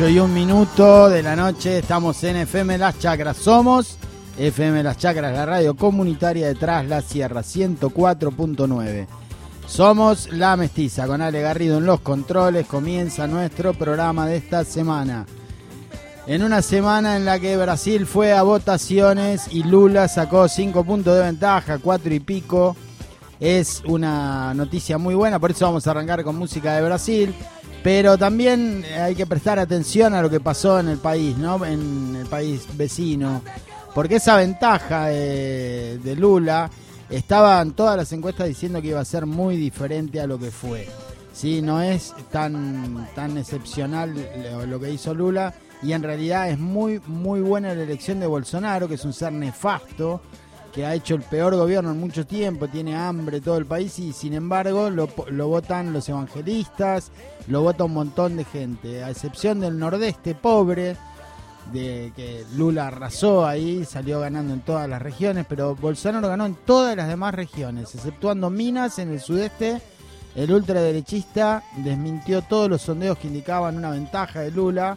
8 y un minuto de la noche, estamos en FM Las Chacras. Somos FM Las Chacras, la radio comunitaria detrás la Sierra 104.9. Somos La Mestiza, con Ale Garrido en los controles. Comienza nuestro programa de esta semana. En una semana en la que Brasil fue a votaciones y Lula sacó 5 puntos de ventaja, 4 y pico. Es una noticia muy buena, por eso vamos a arrancar con música de Brasil. Pero también hay que prestar atención a lo que pasó en el país, ¿no? En el país vecino. Porque esa ventaja de, de Lula estaban todas las encuestas diciendo que iba a ser muy diferente a lo que fue. Sí, no es tan, tan excepcional lo que hizo Lula y en realidad es muy, muy buena la elección de Bolsonaro, que es un ser nefasto, que ha hecho el peor gobierno en mucho tiempo, tiene hambre todo el país y sin embargo lo, votan los evangelistas, lo vota un montón de gente, a excepción del nordeste pobre, de que Lula arrasó ahí, salió ganando en todas las regiones, pero Bolsonaro ganó en todas las demás regiones, exceptuando Minas en el sudeste. El ultraderechista desmintió todos los sondeos que indicaban una ventaja de Lula,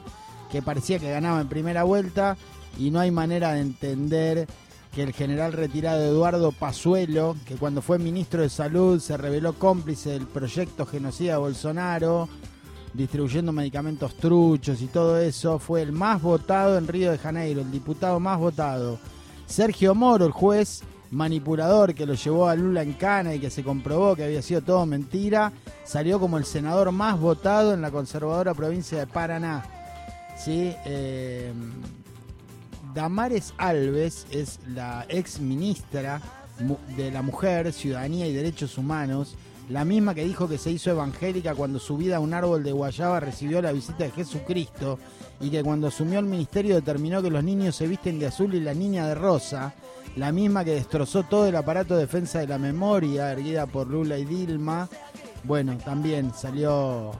que parecía que ganaba en primera vuelta, y no hay manera de entender que el general retirado Eduardo Pazuelo, que cuando fue ministro de Salud se reveló cómplice del proyecto genocida de Bolsonaro, distribuyendo medicamentos truchos y todo eso, fue el más votado en Río de Janeiro, el diputado más votado. Sergio Moro, el juez manipulador que lo llevó a Lula en cana y que se comprobó que había sido todo mentira, salió como el senador más votado en la conservadora provincia de Paraná. ¿Sí? Eh, Damares Alves es la ex ministra de la Mujer, Ciudadanía y Derechos Humanos, la misma que dijo que se hizo evangélica cuando subida a un árbol de guayaba recibió la visita de Jesucristo y que cuando asumió el ministerio determinó que los niños se visten de azul y la niña de rosa, la misma que destrozó todo el aparato de defensa de la memoria erguida por Lula y Dilma, bueno, también salió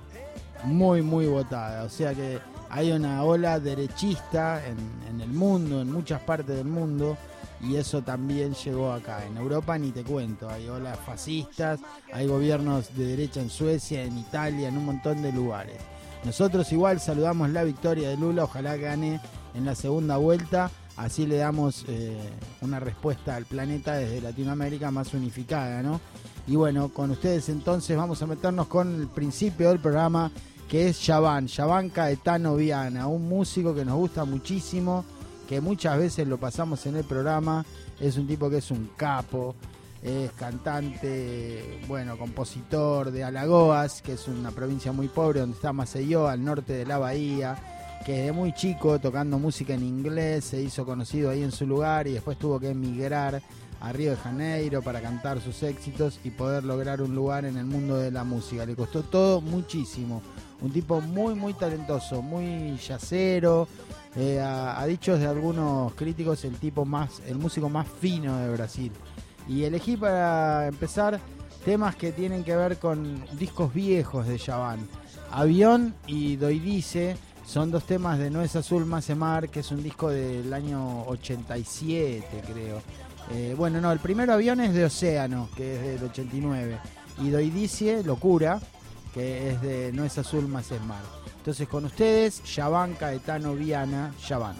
muy, muy votada. O sea que hay una ola derechista en, el mundo, en muchas partes del mundo, y eso también llegó acá. En Europa ni te cuento, hay olas fascistas, hay gobiernos de derecha en Suecia, en Italia, en un montón de lugares. Nosotros igual saludamos la victoria de Lula, ojalá gane en la segunda vuelta, así le damos eh, una respuesta al planeta desde Latinoamérica más unificada, ¿no? Y bueno, con ustedes entonces vamos a meternos con el principio del programa, que es Yavan, Yavan Caetano Viana, un músico que nos gusta muchísimo, que muchas veces lo pasamos en el programa, es un tipo que es un capo, es cantante, bueno, compositor de Alagoas, que es una provincia muy pobre donde está Maceió, al norte de la bahía, que desde muy chico tocando música en inglés se hizo conocido ahí en su lugar y después tuvo que emigrar a Río de Janeiro para cantar sus éxitos y poder lograr un lugar en el mundo de la música. Le costó todo muchísimo. Un tipo muy, muy talentoso, muy yacero. eh, a, dichos de algunos críticos, el tipo más, el músico más fino de Brasil. Y elegí para empezar temas que tienen que ver con discos viejos de Yavan. Avión y Doidice son dos temas de No es Azul Más Mar, que es un disco del año 87, creo. Eh, bueno, no, el primero avión es de Océano, que es del 89. Y Doidice, Locura, que es de No es Azul Más es Mar. Entonces con ustedes, Yavan Caetano Viana, Yavan.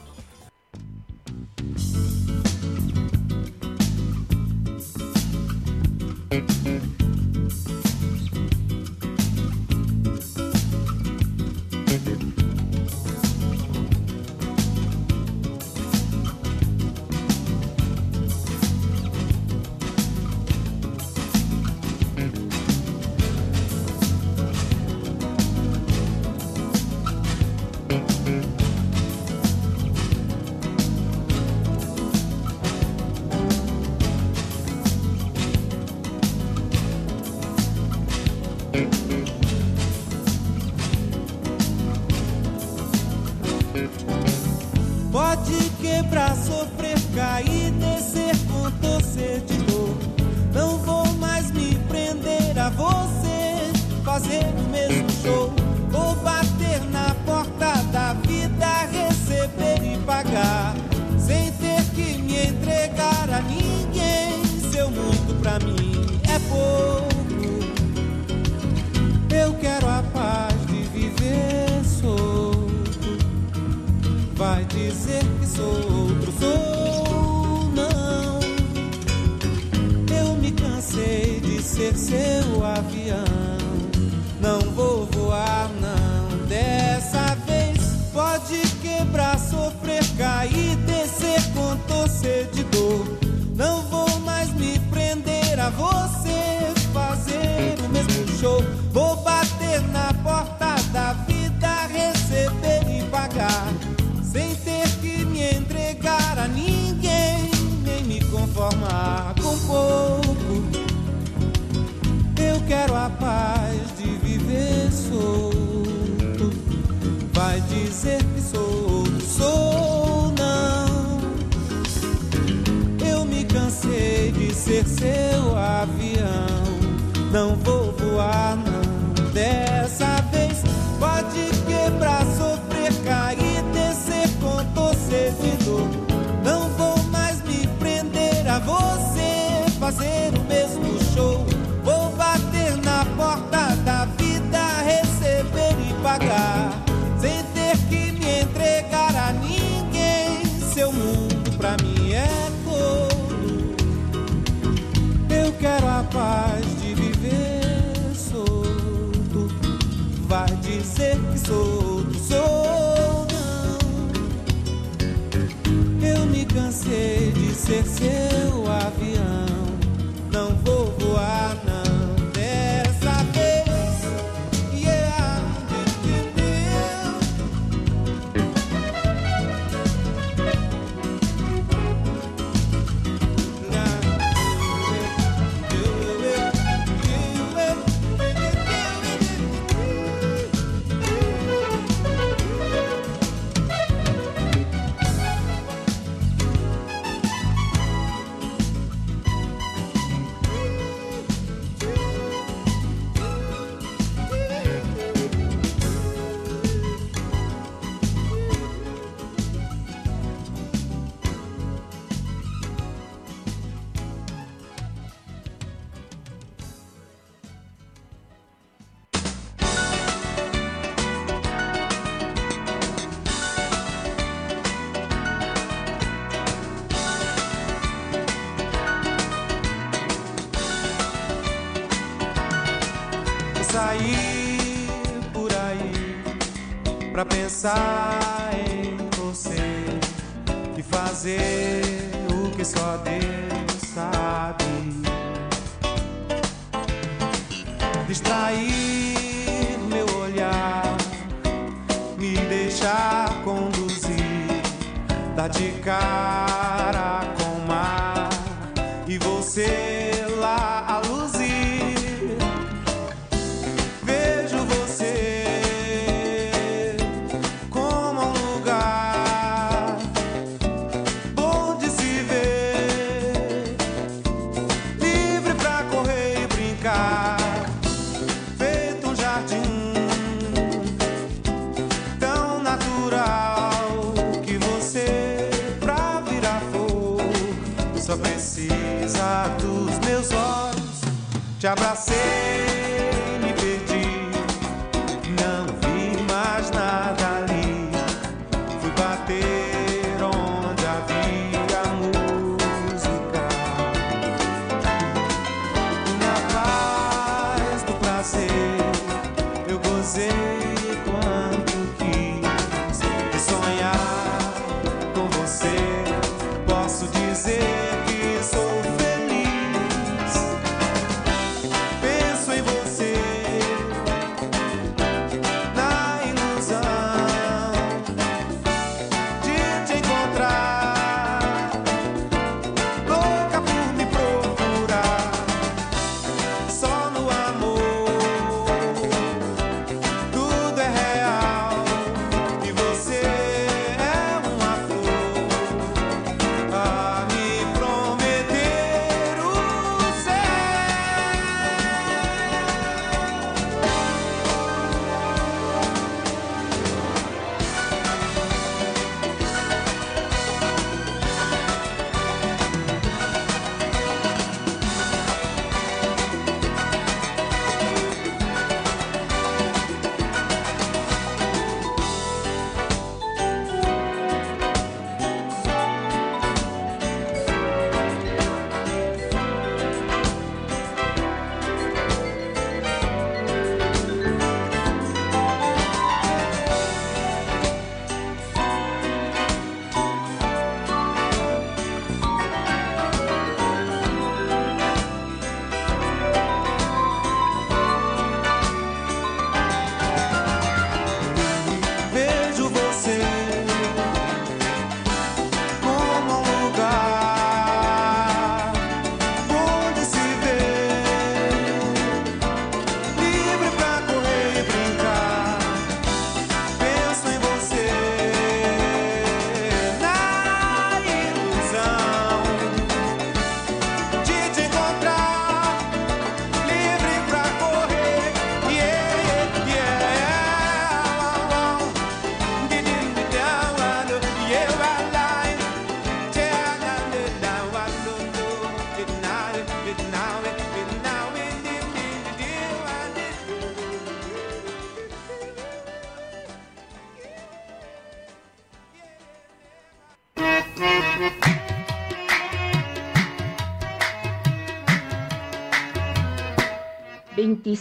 Ser seu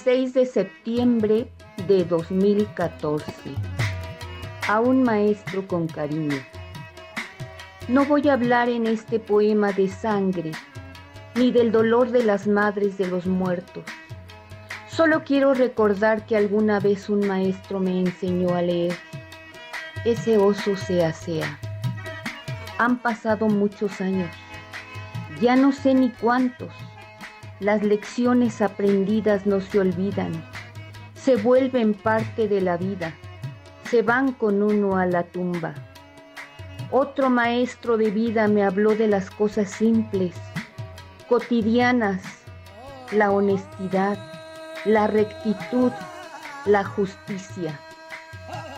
26 de septiembre de 2014. A un maestro con cariño. No voy a hablar en este poema de sangre, ni del dolor de las madres de los muertos. Solo quiero recordar que alguna vez un maestro me enseñó a leer. Ese oso se asea. Han pasado muchos años. Ya no sé ni cuántos. Las lecciones aprendidas no se olvidan. Se vuelven parte de la vida. Se van con uno a la tumba. Otro maestro de vida me habló de las cosas simples, cotidianas, la honestidad, la rectitud, la justicia.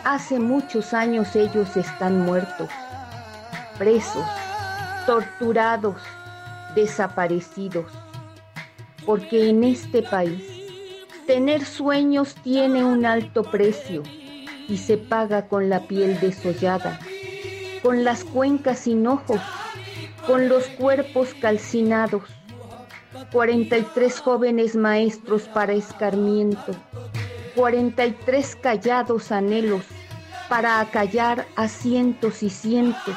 Hace muchos años ellos están muertos, presos, torturados, desaparecidos, porque en este país tener sueños tiene un alto precio y se paga con la piel desollada con las cuencas sin ojos, con los cuerpos calcinados. 43 jóvenes maestros para escarmiento, 43 callados anhelos para acallar a cientos y cientos,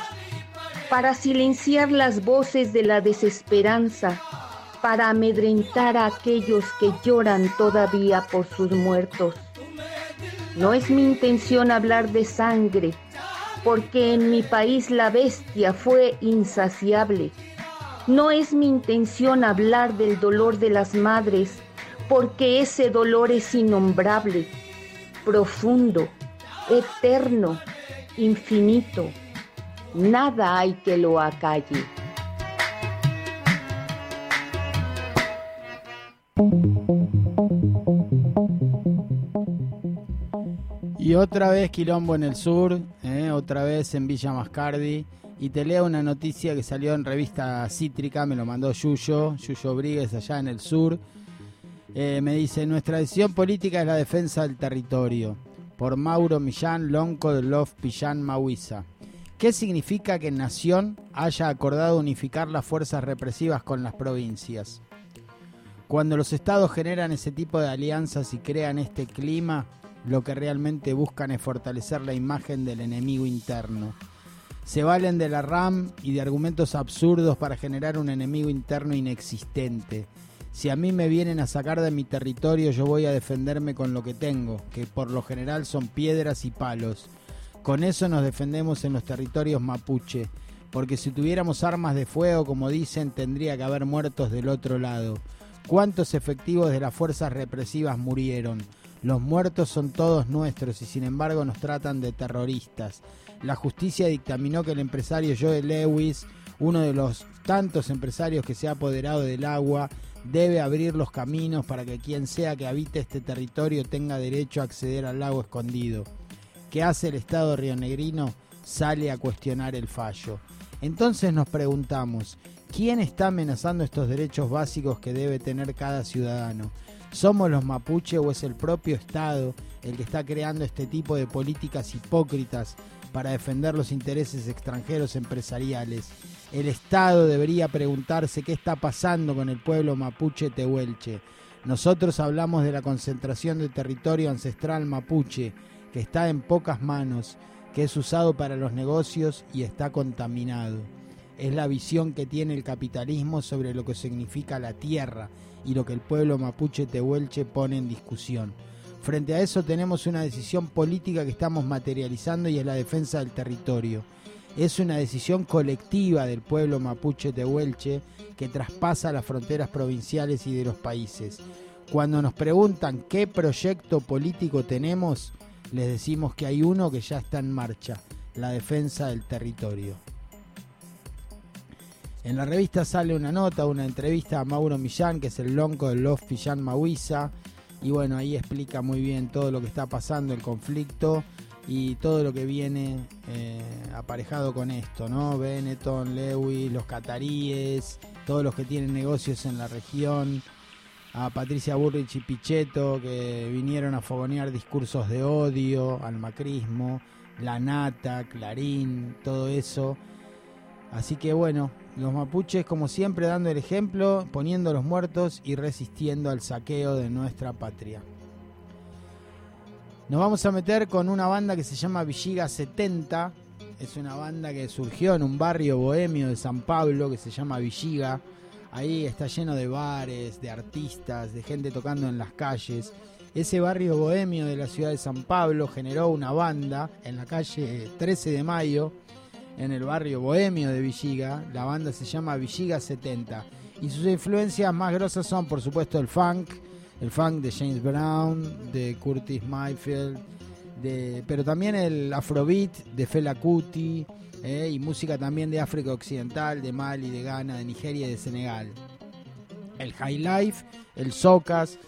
para silenciar las voces de la desesperanza, para amedrentar a aquellos que lloran todavía por sus muertos. No es mi intención hablar de sangre, porque en mi país la bestia fue insaciable. No es mi intención hablar del dolor de las madres, porque ese dolor es innombrable, profundo, eterno, infinito. Nada hay que lo acalle. Y otra vez quilombo en el sur, ¿eh? otra vez en Villa Mascardi. Y te leo una noticia que salió en revista Cítrica, me lo mandó Yuyo, Yuyo Brigues allá en el sur. Eh, me dice, nuestra decisión política es la defensa del territorio. Por Mauro Millán, Lonco de Love Pillán Mahuiza. ¿Qué significa que Nación haya acordado unificar las fuerzas represivas con las provincias? Cuando los estados generan ese tipo de alianzas y crean este clima, lo que realmente buscan es fortalecer la imagen del enemigo interno. Se valen de la RAM y de argumentos absurdos para generar un enemigo interno inexistente. Si a mí me vienen a sacar de mi territorio, yo voy a defenderme con lo que tengo, que por lo general son piedras y palos. Con eso nos defendemos en los territorios mapuche, porque si tuviéramos armas de fuego, como dicen, tendría que haber muertos del otro lado. ¿Cuántos efectivos de las fuerzas represivas murieron? Los muertos son todos nuestros y sin embargo nos tratan de terroristas. La justicia dictaminó que el empresario Joe Lewis, uno de los tantos empresarios que se ha apoderado del agua, debe abrir los caminos para que quien sea que habite este territorio tenga derecho a acceder al lago escondido. ¿Qué hace el Estado rionegrino? Sale a cuestionar el fallo. Entonces nos preguntamos, ¿quién está amenazando estos derechos básicos que debe tener cada ciudadano? ¿Somos los mapuche o es el propio Estado el que está creando este tipo de políticas hipócritas para defender los intereses extranjeros empresariales? El Estado debería preguntarse qué está pasando con el pueblo mapuche tehuelche. Nosotros hablamos de la concentración de territorio ancestral mapuche, que está en pocas manos, que es usado para los negocios y está contaminado. Es la visión que tiene el capitalismo sobre lo que significa la tierra y lo que el pueblo mapuche tehuelche pone en discusión. Frente a eso tenemos una decisión política que estamos materializando y es la defensa del territorio. Es una decisión colectiva del pueblo mapuche tehuelche que traspasa las fronteras provinciales y de los países. Cuando nos preguntan qué proyecto político tenemos, les decimos que hay uno que ya está en marcha, la defensa del territorio. En la revista sale una nota, una entrevista a Mauro Millán, que es el lonco del Love Millán Mahuiza. Y bueno, ahí explica muy bien todo lo que está pasando, el conflicto y todo lo que viene eh, aparejado con esto, ¿no? Benetton, Lewis, los cataríes, todos los que tienen negocios en la región, a Patricia Burrich y Pichetto, que vinieron a fogonear discursos de odio al macrismo, la nata, Clarín, todo eso Así que bueno, los mapuches como siempre dando el ejemplo, poniendo los muertos y resistiendo al saqueo de nuestra patria. Nos vamos a meter con una banda que se llama Villiga 70. Es una banda que surgió en un barrio bohemio de San Pablo que se llama Villiga. Ahí está lleno de bares, de artistas, de gente tocando en las calles. Ese barrio bohemio de la ciudad de San Pablo generó una banda en la calle 13 de Mayo, en el barrio bohemio de Villiga. La banda se llama Villiga 70. Y sus influencias más grosas son, por supuesto, el funk, el funk de James Brown, de Curtis Mayfield, de, pero también el afrobeat de Fela Kuti eh, y música también de África Occidental, de Mali, de Ghana, de Nigeria y de Senegal. El high life, el socas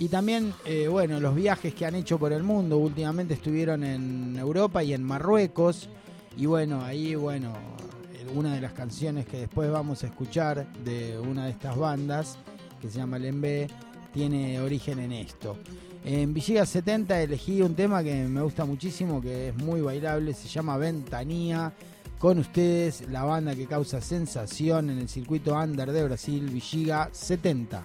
y también, eh, bueno, los viajes que han hecho por el mundo. Últimamente estuvieron en Europa y en Marruecos. Y bueno, ahí, bueno, una de las canciones que después vamos a escuchar de una de estas bandas, que se llama Lembe, tiene origen en esto. En Villiga 70 elegí un tema que me gusta muchísimo, que es muy bailable, se llama Ventanía. Con ustedes, la banda que causa sensación en el circuito under de Brasil, Villiga 70.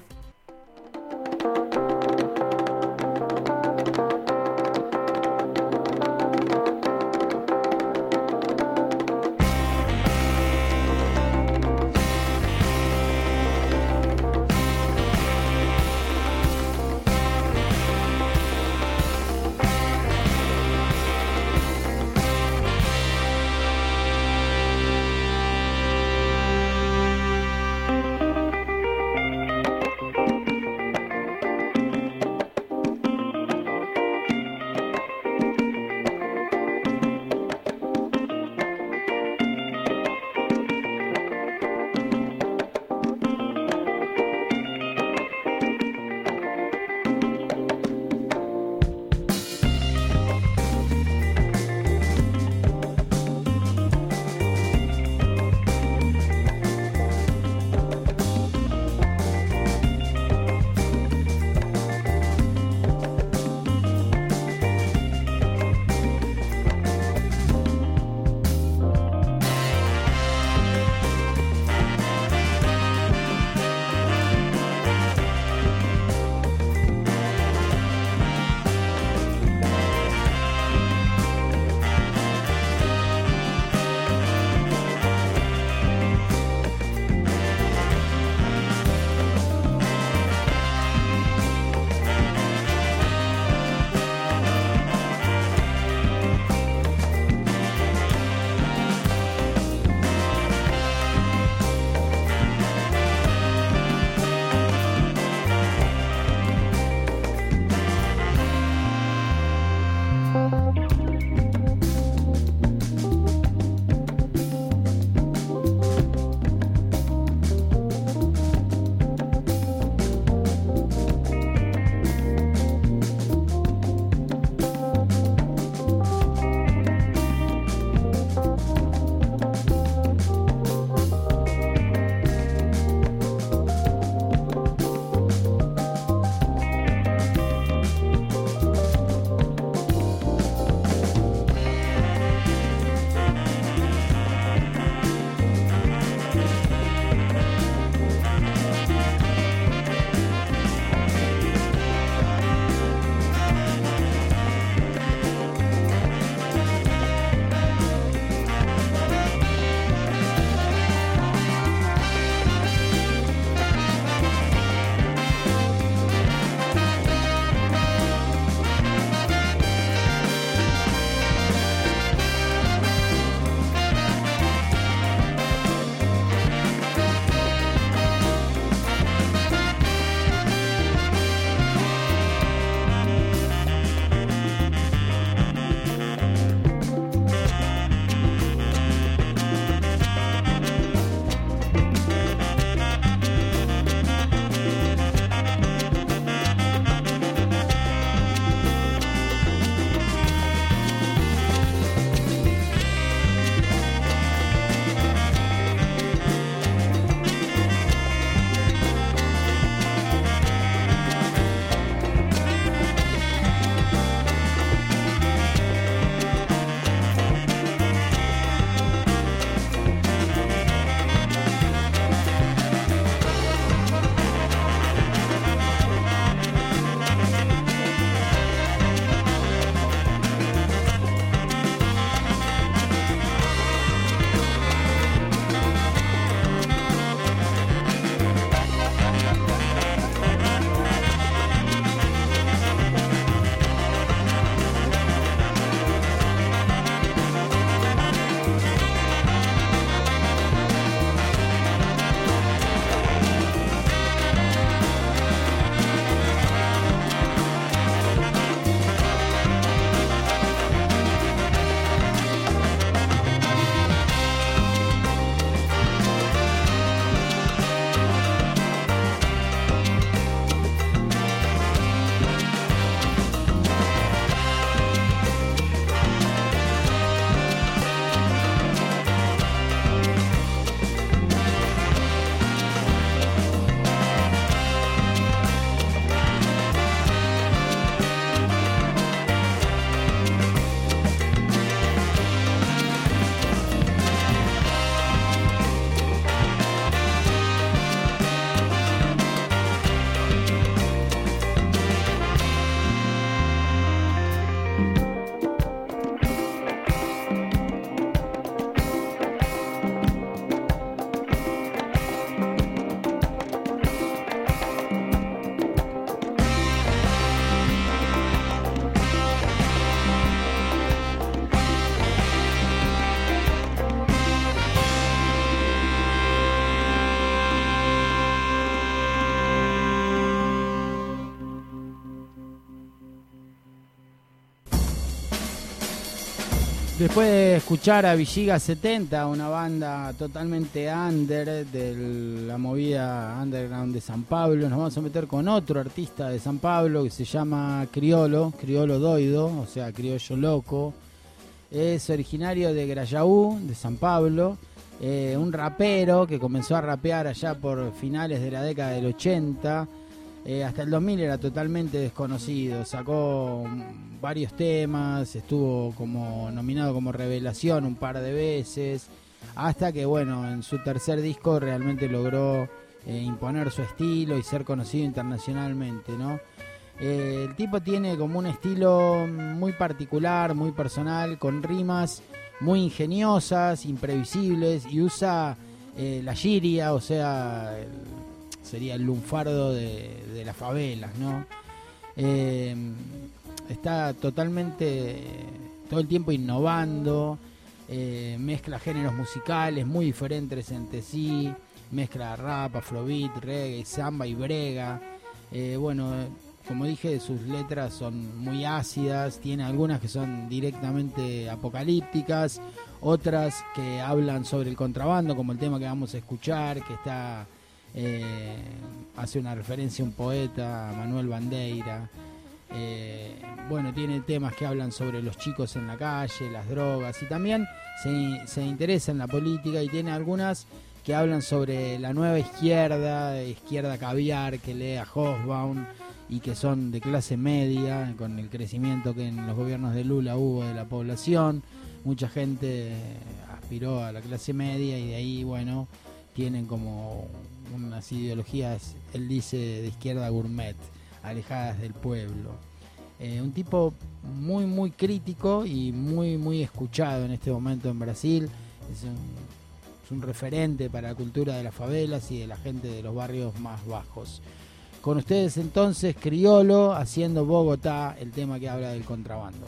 Después de escuchar a Villiga 70, una banda totalmente under de la movida underground de San Pablo, nos vamos a meter con otro artista de San Pablo que se llama Criolo, Criolo Doido, o sea, Criollo Loco. Es originario de Grayaú, de San Pablo, eh, un rapero que comenzó a rapear allá por finales de la década del 80 eh, hasta el 2000 era totalmente desconocido, sacó varios temas, estuvo como nominado como revelación un par de veces, hasta que bueno, en su tercer disco realmente logró eh, imponer su estilo y ser conocido internacionalmente, ¿no? Eh, el tipo tiene como un estilo muy particular, muy personal, con rimas muy ingeniosas, imprevisibles y usa la giria, o sea, sería el lunfardo de, las favelas, ¿no? Eh, está totalmente, todo el tiempo innovando, eh, mezcla géneros musicales muy diferentes entre sí, mezcla rap, afrobeat, reggae, samba y brega. Eh, bueno, como dije, sus letras son muy ácidas, tiene algunas que son directamente apocalípticas, otras que hablan sobre el contrabando, como el tema que vamos a escuchar, que está eh, hace una referencia a un poeta, Manuel Bandeira. Eh, bueno, tiene temas que hablan sobre los chicos en la calle, las drogas y también se, interesa en la política y tiene algunas que hablan sobre la nueva izquierda, izquierda caviar que lee a Hofbaum y que son de clase media, con el crecimiento que en los gobiernos de Lula hubo de la población. Mucha gente aspiró a la clase media y de ahí, bueno, tienen como unas ideologías, él dice, de izquierda gourmet, alejadas del pueblo. Eh, un tipo muy, muy crítico y muy, muy escuchado en este momento en Brasil. Es un, es un referente para la cultura de las favelas y de la gente de los barrios más bajos. Con ustedes entonces, Criolo, haciendo Bogotá, el tema que habla del contrabando.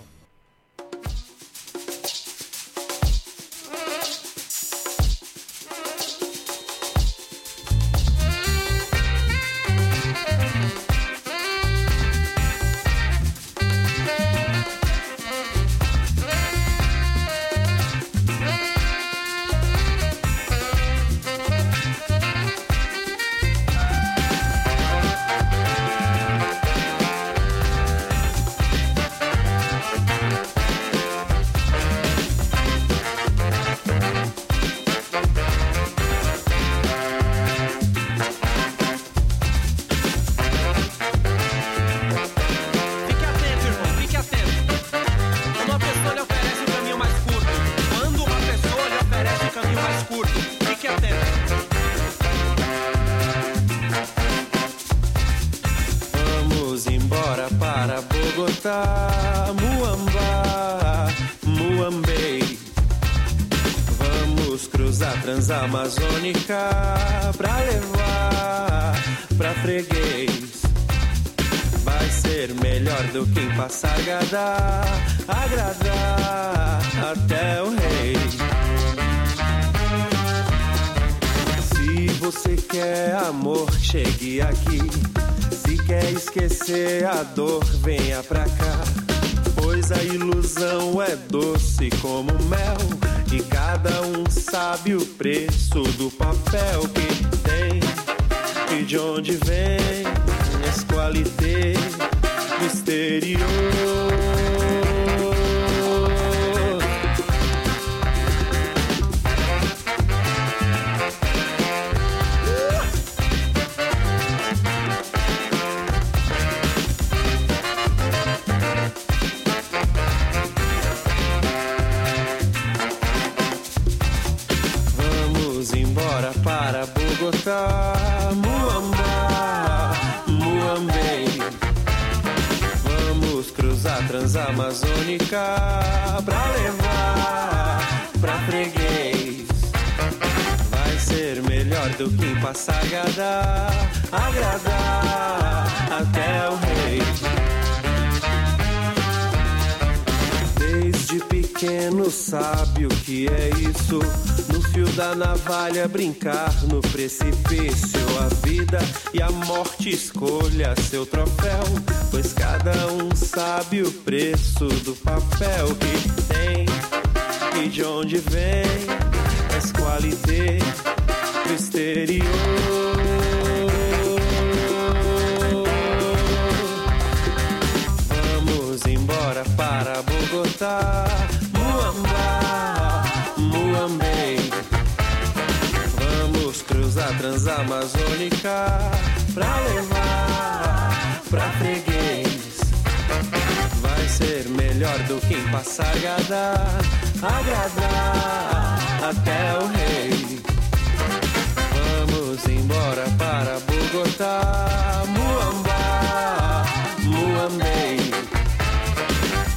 Bogotá, Muamba, Muambei.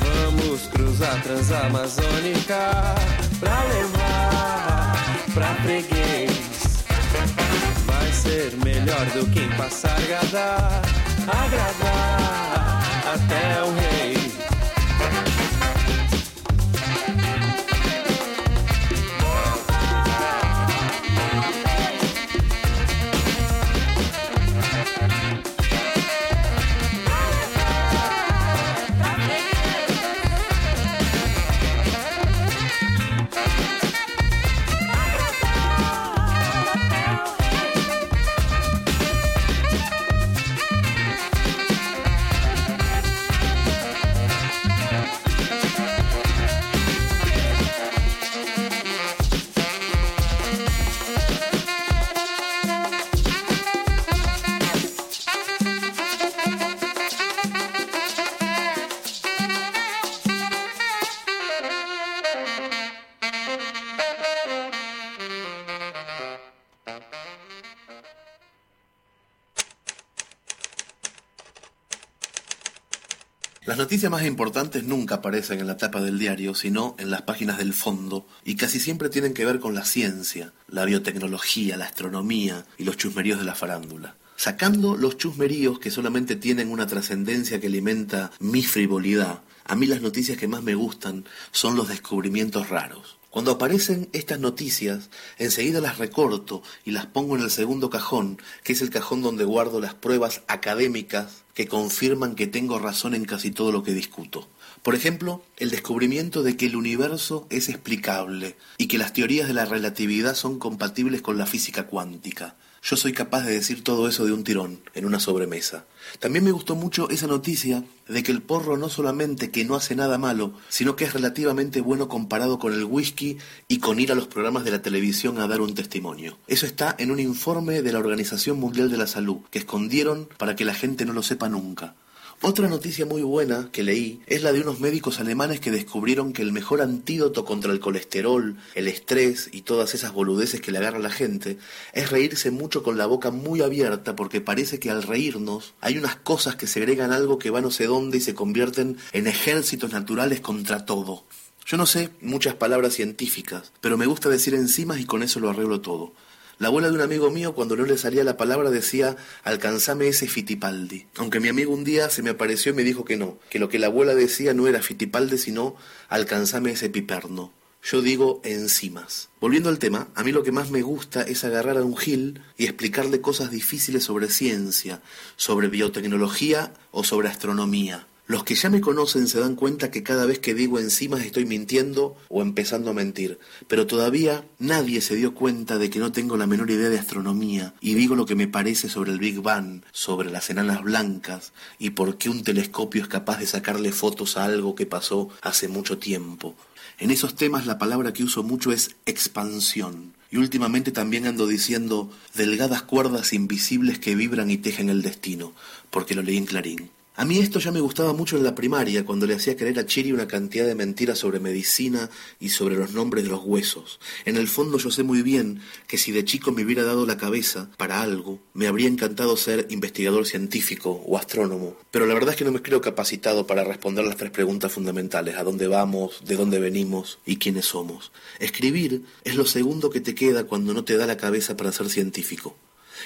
Vamos cruzar Transamazônica pra levar pra freguês. Vai ser melhor do que em Passargada, agradar até o rei. Noticias más importantes nunca aparecen en la tapa del diario, sino en las páginas del fondo, y casi siempre tienen que ver con la ciencia, la biotecnología, la astronomía y los chusmeríos de la farándula. Sacando los chusmeríos que solamente tienen una trascendencia que alimenta mi frivolidad, a mí las noticias que más me gustan son los descubrimientos raros. Cuando aparecen estas noticias, enseguida las recorto y las pongo en el segundo cajón, que es el cajón donde guardo las pruebas académicas que confirman que tengo razón en casi todo lo que discuto. Por ejemplo, el descubrimiento de que el universo es explicable y que las teorías de la relatividad son compatibles con la física cuántica. Yo soy capaz de decir todo eso de un tirón, en una sobremesa. También me gustó mucho esa noticia de que el porro no solamente que no hace nada malo, sino que es relativamente bueno comparado con el whisky y con ir a los programas de la televisión a dar un testimonio. Eso está en un informe de la Organización Mundial de la Salud, que escondieron para que la gente no lo sepa nunca. Otra noticia muy buena que leí es la de unos médicos alemanes que descubrieron que el mejor antídoto contra el colesterol, el estrés y todas esas boludeces que le agarra la gente es reírse mucho con la boca muy abierta porque parece que al reírnos hay unas cosas que segregan algo que va no sé dónde y se convierten en ejércitos naturales contra todo. Yo no sé muchas palabras científicas, pero me gusta decir enzimas y con eso lo arreglo todo. La abuela de un amigo mío, cuando no le salía la palabra, decía, alcanzame ese Fitipaldi. Aunque mi amigo un día se me apareció y me dijo que no, que lo que la abuela decía no era Fitipaldi, sino alcanzame ese piperno. Yo digo enzimas. Volviendo al tema, a mí lo que más me gusta es agarrar a un gil y explicarle cosas difíciles sobre ciencia, sobre biotecnología o sobre astronomía. Los que ya me conocen se dan cuenta que cada vez que digo enzimas estoy mintiendo o empezando a mentir, pero todavía nadie se dio cuenta de que no tengo la menor idea de astronomía y digo lo que me parece sobre el Big Bang, sobre las enanas blancas y por qué un telescopio es capaz de sacarle fotos a algo que pasó hace mucho tiempo. En esos temas la palabra que uso mucho es expansión. Y últimamente también ando diciendo delgadas cuerdas invisibles que vibran y tejen el destino, porque lo leí en Clarín. A mí esto ya me gustaba mucho en la primaria, cuando le hacía creer a Chiri una cantidad de mentiras sobre medicina y sobre los nombres de los huesos. En el fondo yo sé muy bien que si de chico me hubiera dado la cabeza para algo, me habría encantado ser investigador científico o astrónomo. Pero la verdad es que no me creo capacitado para responder las tres preguntas fundamentales, a dónde vamos, de dónde venimos y quiénes somos. Escribir es lo segundo que te queda cuando no te da la cabeza para ser científico.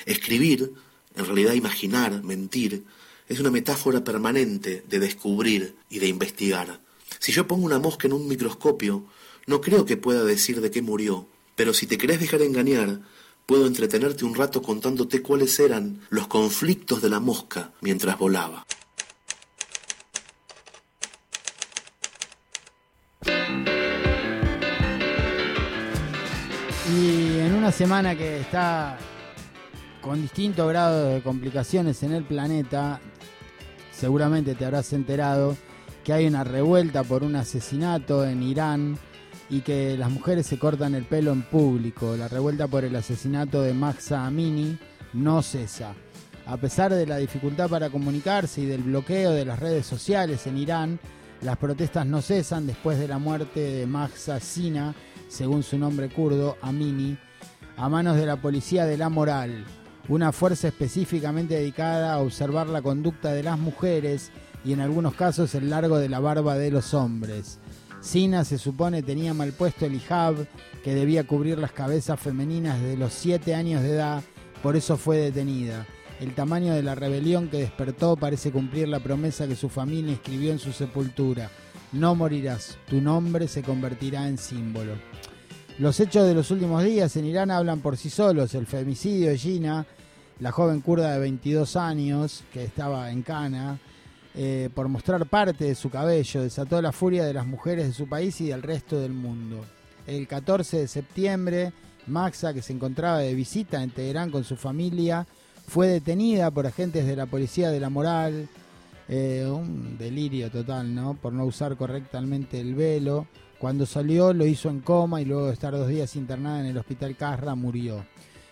Escribir, en realidad imaginar, mentir, es una metáfora permanente de descubrir y de investigar. Si yo pongo una mosca en un microscopio, no creo que pueda decir de qué murió, pero si te querés dejar engañar, puedo entretenerte un rato contándote cuáles eran los conflictos de la mosca mientras volaba. una semana que está con distinto grado de complicaciones en el planeta, seguramente te habrás enterado que hay una revuelta por un asesinato en Irán y que las mujeres se cortan el pelo en público. La revuelta por el asesinato de Maxa Amini no cesa. A pesar de la dificultad para comunicarse y del bloqueo de las redes sociales en Irán, las protestas no cesan después de la muerte de Maxa Sina, según su nombre kurdo, Amini, a manos de la Policía de la Moral, una fuerza específicamente dedicada a observar la conducta de las mujeres y en algunos casos el largo de la barba de los hombres. Sina se supone tenía mal puesto el hijab, que debía cubrir las cabezas femeninas de los 7 años de edad, por eso fue detenida. El tamaño de la rebelión que despertó parece cumplir la promesa que su familia escribió en su sepultura. No morirás, tu nombre se convertirá en símbolo. Los hechos de los últimos días en Irán hablan por sí solos. El femicidio de Gina, la joven kurda de 22 años que estaba en Cana, eh, por mostrar parte de su cabello, desató la furia de las mujeres de su país y del resto del mundo. El 14 de septiembre, Maxa, que se encontraba de visita en Teherán con su familia, fue detenida por agentes de la policía de la moral. Eh, un delirio total, ¿no? Por no usar correctamente el velo. Cuando salió lo hizo en coma y luego de estar dos días internada en el hospital Casra murió.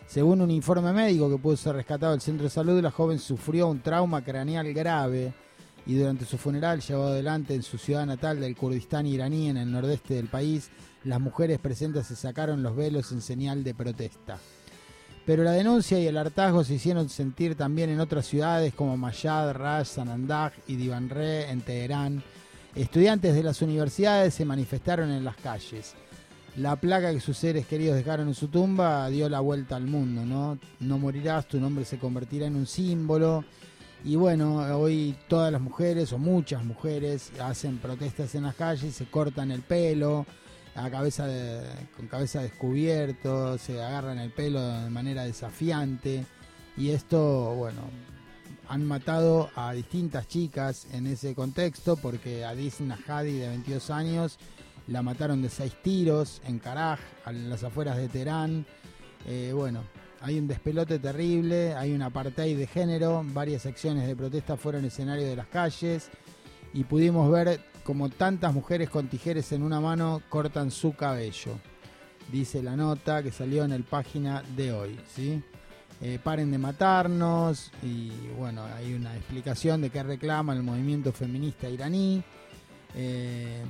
Según un informe médico que pudo ser rescatado del centro de salud, la joven sufrió un trauma craneal grave y durante su funeral llevado adelante en su ciudad natal del Kurdistán iraní en el nordeste del país, las mujeres presentes se sacaron los velos en señal de protesta. Pero la denuncia y el hartazgo se hicieron sentir también en otras ciudades como Mayad, Raj, Sanandaj y Divanre en Teherán, Estudiantes de las universidades se manifestaron en las calles. La placa que sus seres queridos dejaron en su tumba dio la vuelta al mundo, ¿no? No morirás, tu nombre se convertirá en un símbolo. Y bueno, hoy todas las mujeres o muchas mujeres hacen protestas en las calles, se cortan el pelo, a cabeza con cabeza descubierto, se agarran el pelo de manera desafiante. Y esto, bueno, han matado a distintas chicas en ese contexto porque a Disna Hadi de 22 años la mataron de seis tiros en Karaj, a las afueras de Teherán. Eh, bueno, hay un despelote terrible, hay un apartheid de género, varias secciones de protesta fueron escenario de las calles y pudimos ver como tantas mujeres con tijeres en una mano cortan su cabello. Dice la nota que salió en el página de hoy. Eh, paren de matarnos y bueno, hay una explicación de qué reclama el movimiento feminista iraní. Eh,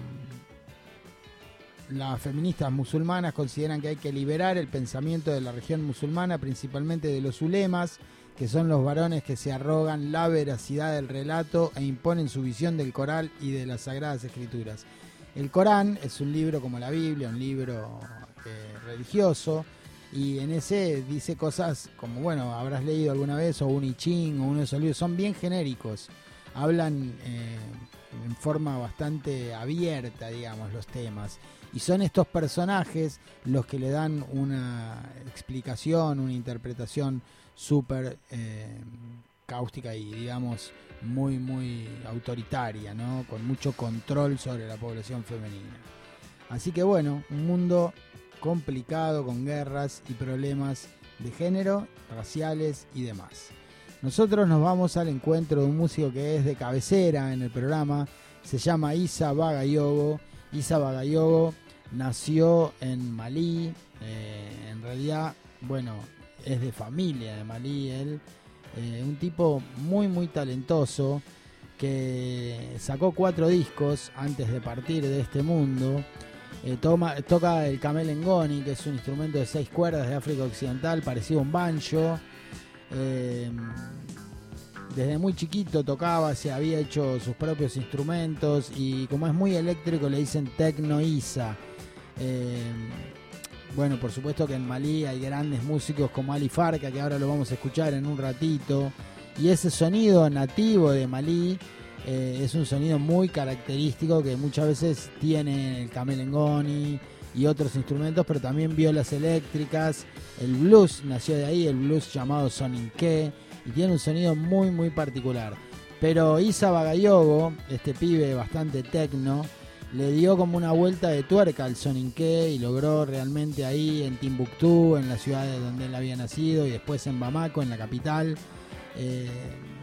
las feministas musulmanas consideran que hay que liberar el pensamiento de la región musulmana, principalmente de los ulemas, que son los varones que se arrogan la veracidad del relato e imponen su visión del Corán y de las Sagradas Escrituras. El Corán es un libro como la Biblia, un libro eh, religioso, y en ese dice cosas como, bueno, habrás leído alguna vez o un I Ching o uno de esos libros, son bien genéricos, hablan eh, en forma bastante abierta, digamos, los temas. Y son estos personajes los que le dan una explicación, una interpretación súper eh, cáustica y, digamos, muy, muy autoritaria, ¿no? Con mucho control sobre la población femenina. Así que bueno, un mundo complicado con guerras y problemas de género, raciales y demás. Nosotros nos vamos al encuentro de un músico que es de cabecera en el programa, se llama Isa Bagayogo. Isa Bagayogo nació en Malí, eh, en realidad, bueno, es de familia de Malí, él, eh, un tipo muy, muy talentoso que sacó cuatro discos antes de partir de este mundo. Eh, toca el kamelengoni, que es un instrumento de seis cuerdas de África Occidental, parecido a un banjo. Eh, desde muy chiquito tocaba, se había hecho sus propios instrumentos y como es muy eléctrico le dicen Tecno Isa. Eh, bueno, por supuesto que en Malí hay grandes músicos como Ali Farka, que ahora lo vamos a escuchar en un ratito. Y ese sonido nativo de Malí eh, es un sonido muy característico que muchas veces tiene el camelengoni y otros instrumentos, pero también violas eléctricas. El blues nació de ahí, el blues llamado Soninke, y tiene un sonido muy muy particular. Pero Isa Bagayogo, este pibe bastante tecno, le dio como una vuelta de tuerca al Soninké y logró realmente ahí en Timbuktu, en la ciudad de donde él había nacido, y después en Bamako, en la capital, eh,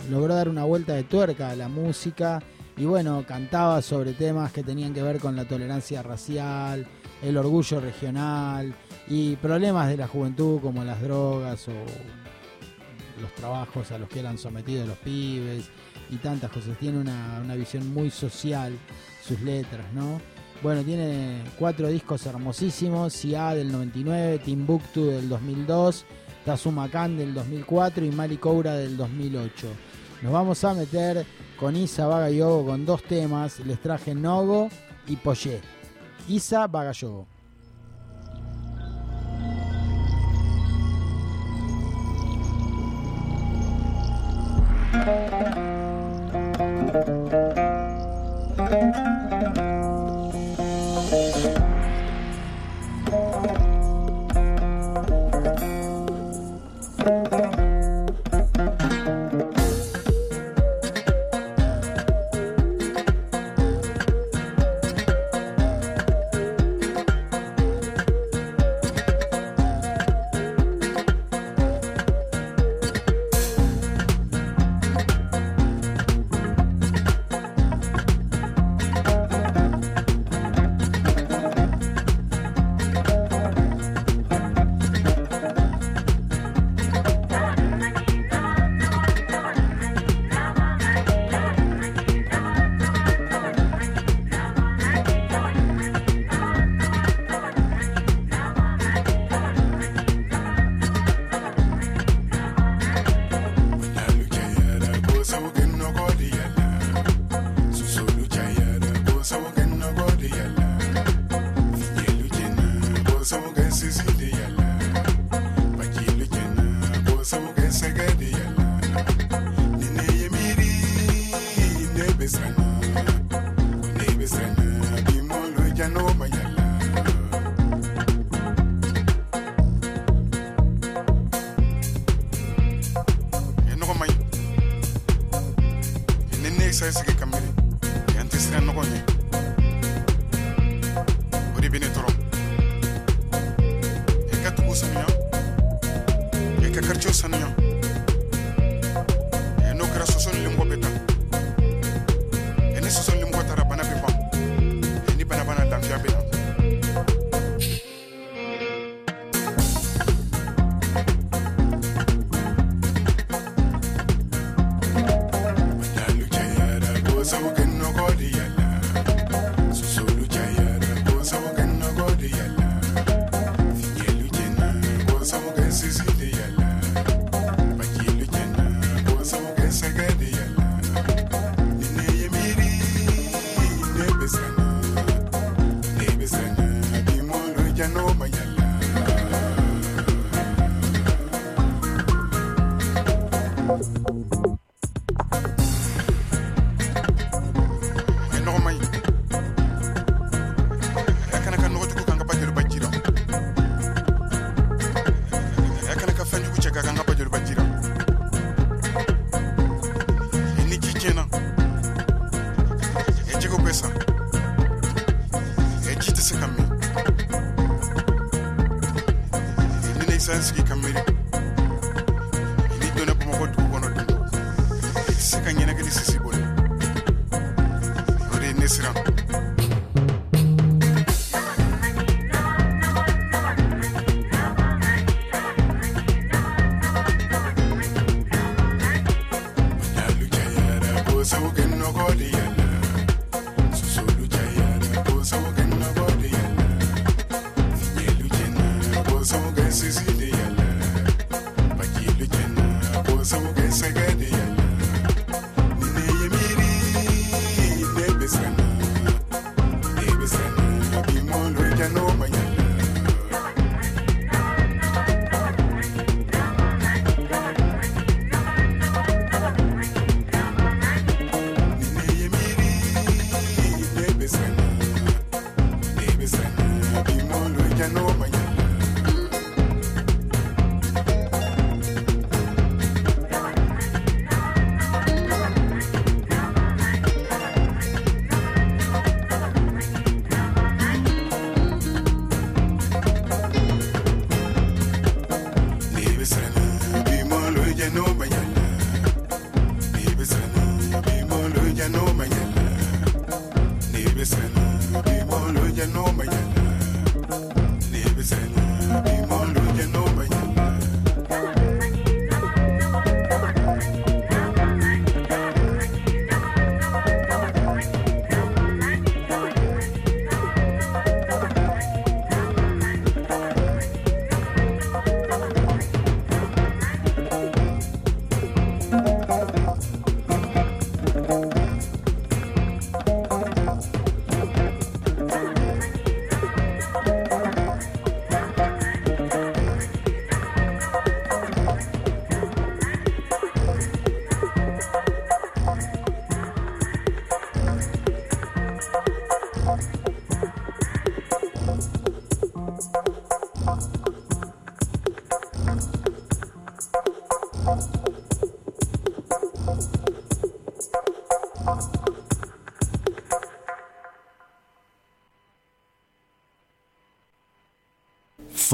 logró dar una vuelta de tuerca a la música y bueno, cantaba sobre temas que tenían que ver con la tolerancia racial, el orgullo regional y problemas de la juventud como las drogas o los trabajos a los que eran sometidos los pibes y tantas cosas. Tiene una, una visión muy social sus letras, ¿no? Bueno, tiene cuatro discos hermosísimos, Sia del 99, Timbuktu del 2002, Tazumacan del 2004 y Malikoura del 2008. Nos vamos a meter con Isa Bagayogo con dos temas. Les traje Nogo y Poyé. Isa Bagayogo.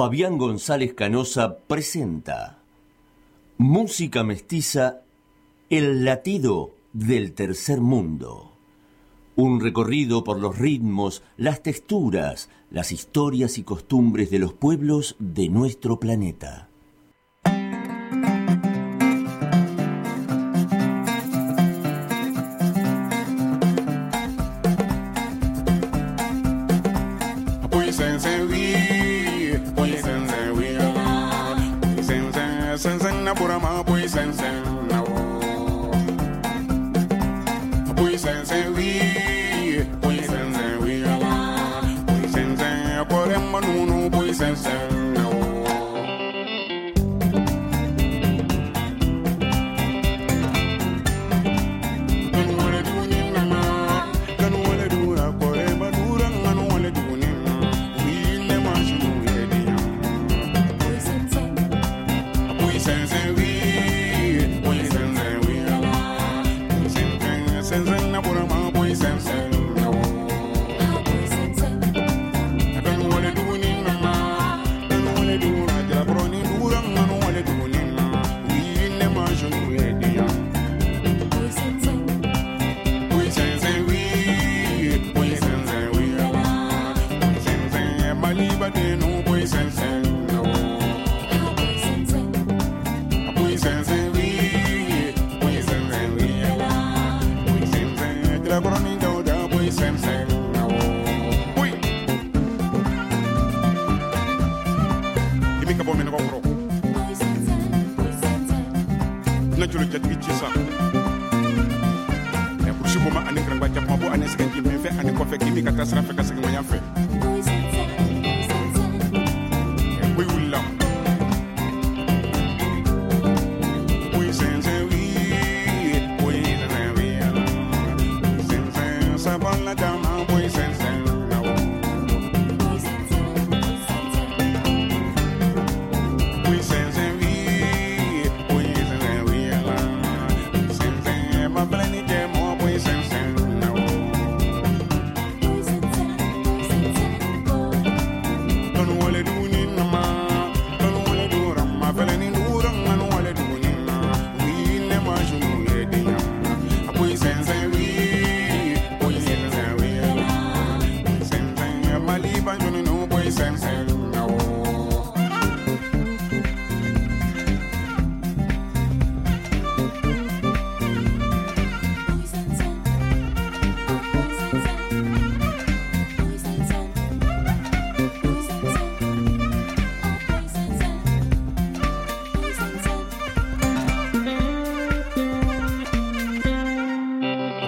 Fabián González Canosa presenta Música Mestiza, el latido del tercer mundo. Un recorrido por los ritmos, las texturas, las historias y costumbres de los pueblos de nuestro planeta. boy sense.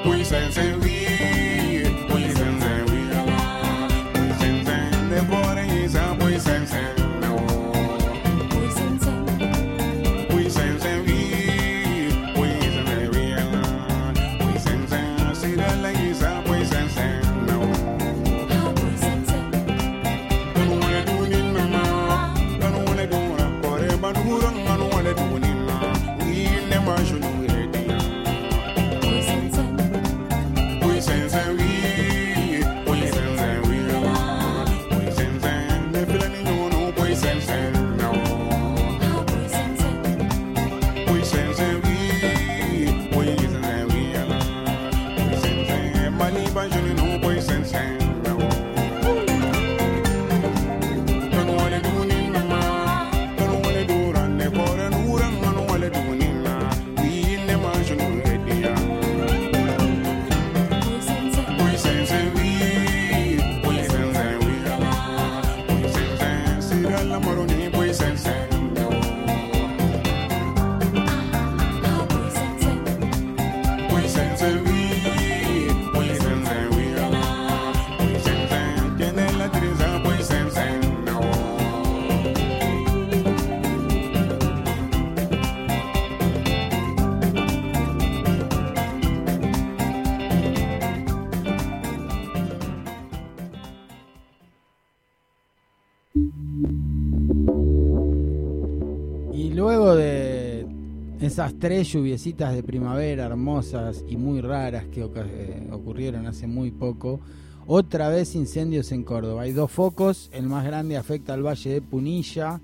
muy sencillo. Esas tres lluviecitas de primavera hermosas y muy raras que eh, ocurrieron hace muy poco, otra vez incendios en Córdoba. Hay dos focos, el más grande afecta al Valle de Punilla,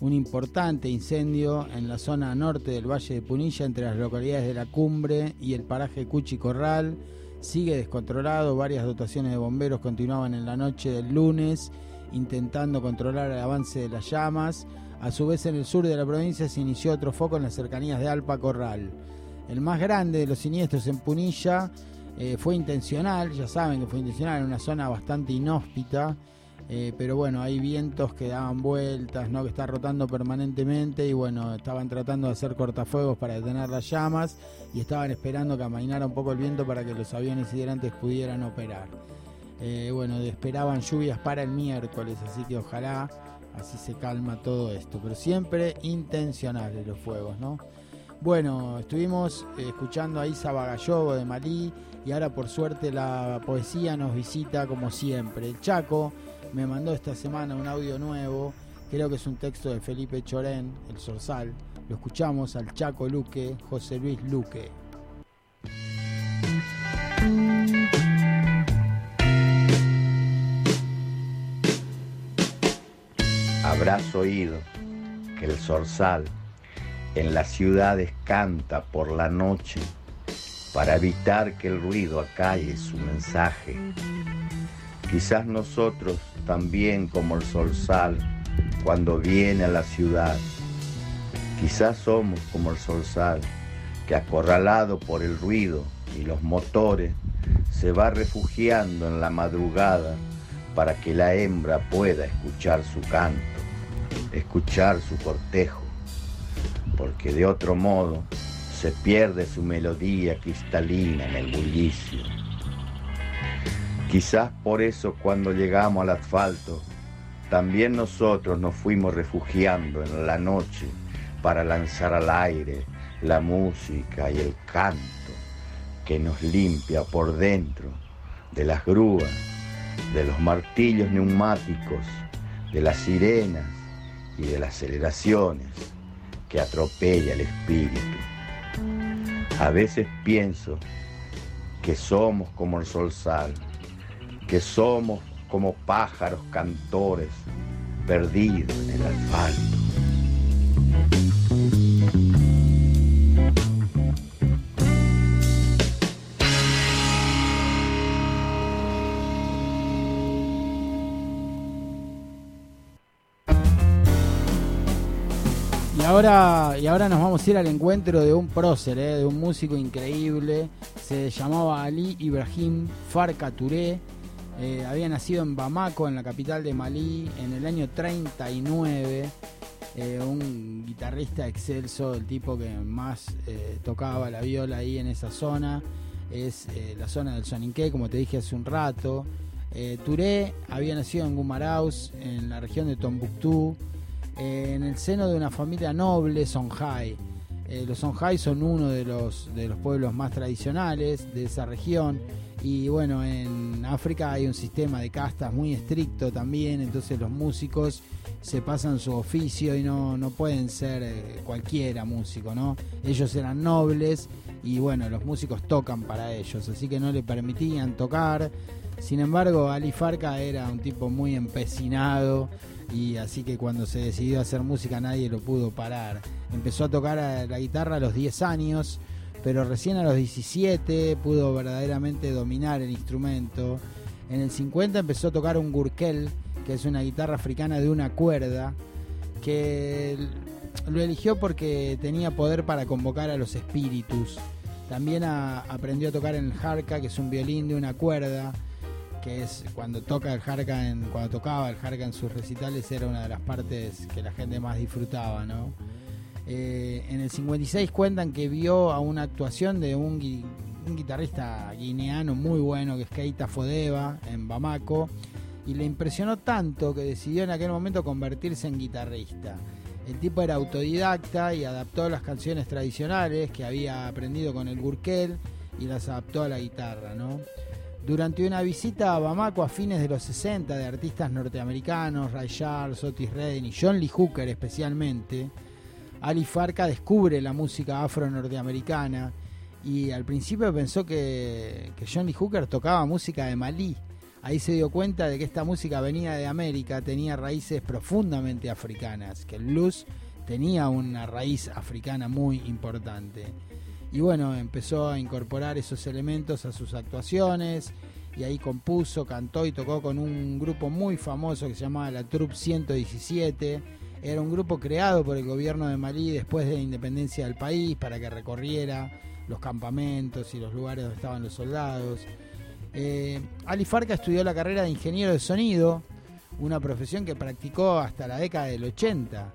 un importante incendio en la zona norte del Valle de Punilla, entre las localidades de La Cumbre y el paraje Cuchi Corral. Sigue descontrolado, varias dotaciones de bomberos continuaban en la noche del lunes intentando controlar el avance de las llamas. A su vez, en el sur de la provincia se inició otro foco en las cercanías de Alpa Corral. El más grande de los siniestros en Punilla eh, fue intencional, ya saben que fue intencional, en una zona bastante inhóspita, eh, pero bueno, hay vientos que daban vueltas, ¿no? que está rotando permanentemente y bueno, estaban tratando de hacer cortafuegos para detener las llamas y estaban esperando que amainara un poco el viento para que los aviones hidrantes pudieran operar. Eh, bueno, esperaban lluvias para el miércoles, así que ojalá así se calma todo esto, pero siempre intencionales los fuegos, ¿no? Bueno, estuvimos escuchando a Isa Bagayogo de Malí y ahora por suerte la poesía nos visita como siempre. El Chaco me mandó esta semana un audio nuevo, creo que es un texto de Felipe Chorén, El Sorsal. Lo escuchamos al Chaco Luque, José Luis Luque. Habrás oído que el zorzal en las ciudades canta por la noche para evitar que el ruido acalle su mensaje. Quizás nosotros también como el zorzal cuando viene a la ciudad. Quizás somos como el zorzal que acorralado por el ruido y los motores se va refugiando en la madrugada para que la hembra pueda escuchar su canto escuchar su cortejo, porque de otro modo se pierde su melodía cristalina en el bullicio. Quizás por eso cuando llegamos al asfalto, también nosotros nos fuimos refugiando en la noche para lanzar al aire la música y el canto que nos limpia por dentro de las grúas, de los martillos neumáticos, de las sirenas, y de las aceleraciones que atropella el espíritu. A veces pienso que somos como el solsal, que somos como pájaros cantores perdidos en el asfalto. Y ahora nos vamos a ir al encuentro de un prócer, eh, de un músico increíble. Se llamaba Ali Ibrahim Farka Touré. Eh, había nacido en Bamako, en la capital de Malí, en el año 39. Eh, un guitarrista excelso, el tipo que más tocaba la viola ahí en esa zona. Es la zona del Soninque, como te dije hace un rato. Touré había nacido en Gumaraus, en la región de Tombuctú en el seno de una familia noble Songhai. Eh, los Songhai son uno de los, de los pueblos más tradicionales de esa región y bueno, en África hay un sistema de castas muy estricto también, entonces los músicos se pasan su oficio y no, no pueden ser eh, cualquiera músico, ¿no? Ellos eran nobles y bueno, los músicos tocan para ellos, así que no le permitían tocar. Sin embargo, Ali Farka era un tipo muy empecinado y así que cuando se decidió hacer música nadie lo pudo parar. Empezó a tocar la guitarra a los 10 años, pero recién a los 17 pudo verdaderamente dominar el instrumento. En el 50 empezó a tocar un gurkel, que es una guitarra africana de una cuerda, que lo eligió porque tenía poder para convocar a los espíritus. También aprendió a tocar el harka, que es un violín de una cuerda que es cuando toca el jarca en, cuando tocaba el jarca en sus recitales era una de las partes que la gente más disfrutaba, ¿no? Eh, en el 56 cuentan que vio a una actuación de un, gui- un guitarrista guineano muy bueno que es Keita Fodeba en Bamako y le impresionó tanto que decidió en aquel momento convertirse en guitarrista. El tipo era autodidacta y adaptó las canciones tradicionales que había aprendido con el gurkel y las adaptó a la guitarra, ¿no? Durante una visita a Bamako a fines de los 60 de artistas norteamericanos, Ray Charles, Otis Redding y John Lee Hooker especialmente, Ali Farka descubre la música afro-norteamericana y al principio pensó que, que John Lee Hooker tocaba música de Malí. Ahí se dio cuenta de que esta música venía de América, tenía raíces profundamente africanas, que el blues tenía una raíz africana muy importante. Y bueno, empezó a incorporar esos elementos a sus actuaciones y ahí compuso, cantó y tocó con un grupo muy famoso que se llamaba la Troupe 117. Era un grupo creado por el gobierno de Malí después de la independencia del país para que recorriera los campamentos y los lugares donde estaban los soldados. Eh, Ali Farka estudió la carrera de ingeniero de sonido, una profesión que practicó hasta la década del 80.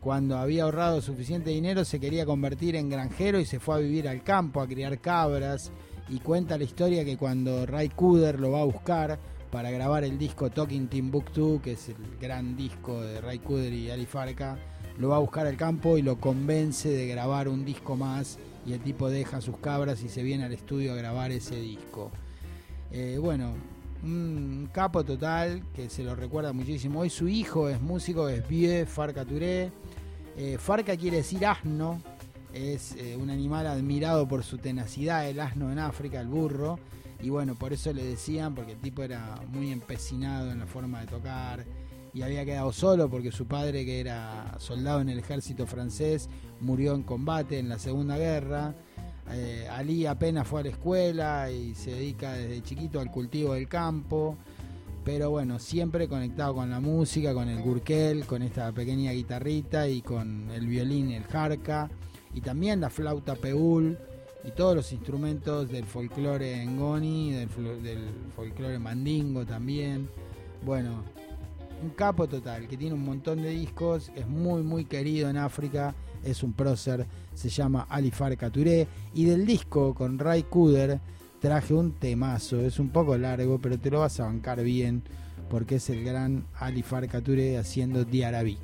Cuando había ahorrado suficiente dinero se quería convertir en granjero y se fue a vivir al campo a criar cabras. Y cuenta la historia que cuando Ray Cooder lo va a buscar para grabar el disco Talking Timbuktu, que es el gran disco de Ray Cooder y Ali Farka, lo va a buscar al campo y lo convence de grabar un disco más y el tipo deja sus cabras y se viene al estudio a grabar ese disco. Eh, bueno, un capo total que se lo recuerda muchísimo. Hoy su hijo es músico, es Vieux Farca Touré. Eh, Farca quiere decir asno, es eh, un animal admirado por su tenacidad, el asno en África, el burro. Y bueno, por eso le decían, porque el tipo era muy empecinado en la forma de tocar y había quedado solo porque su padre, que era soldado en el ejército francés, murió en combate en la Segunda Guerra. Eh, Ali apenas fue a la escuela y se dedica desde chiquito al cultivo del campo, pero bueno, siempre conectado con la música, con el gurkel, con esta pequeña guitarrita y con el violín, el jarca, y también la flauta peul y todos los instrumentos del folclore ngoni, del, del folclore mandingo también. Bueno, un capo total, que tiene un montón de discos, es muy muy querido en África, es un prócer, se llama Ali Farka Touré, y del disco con Ray Cooder traje un temazo, es un poco largo, pero te lo vas a bancar bien, porque es el gran Ali Farka Touré haciendo Diarabí.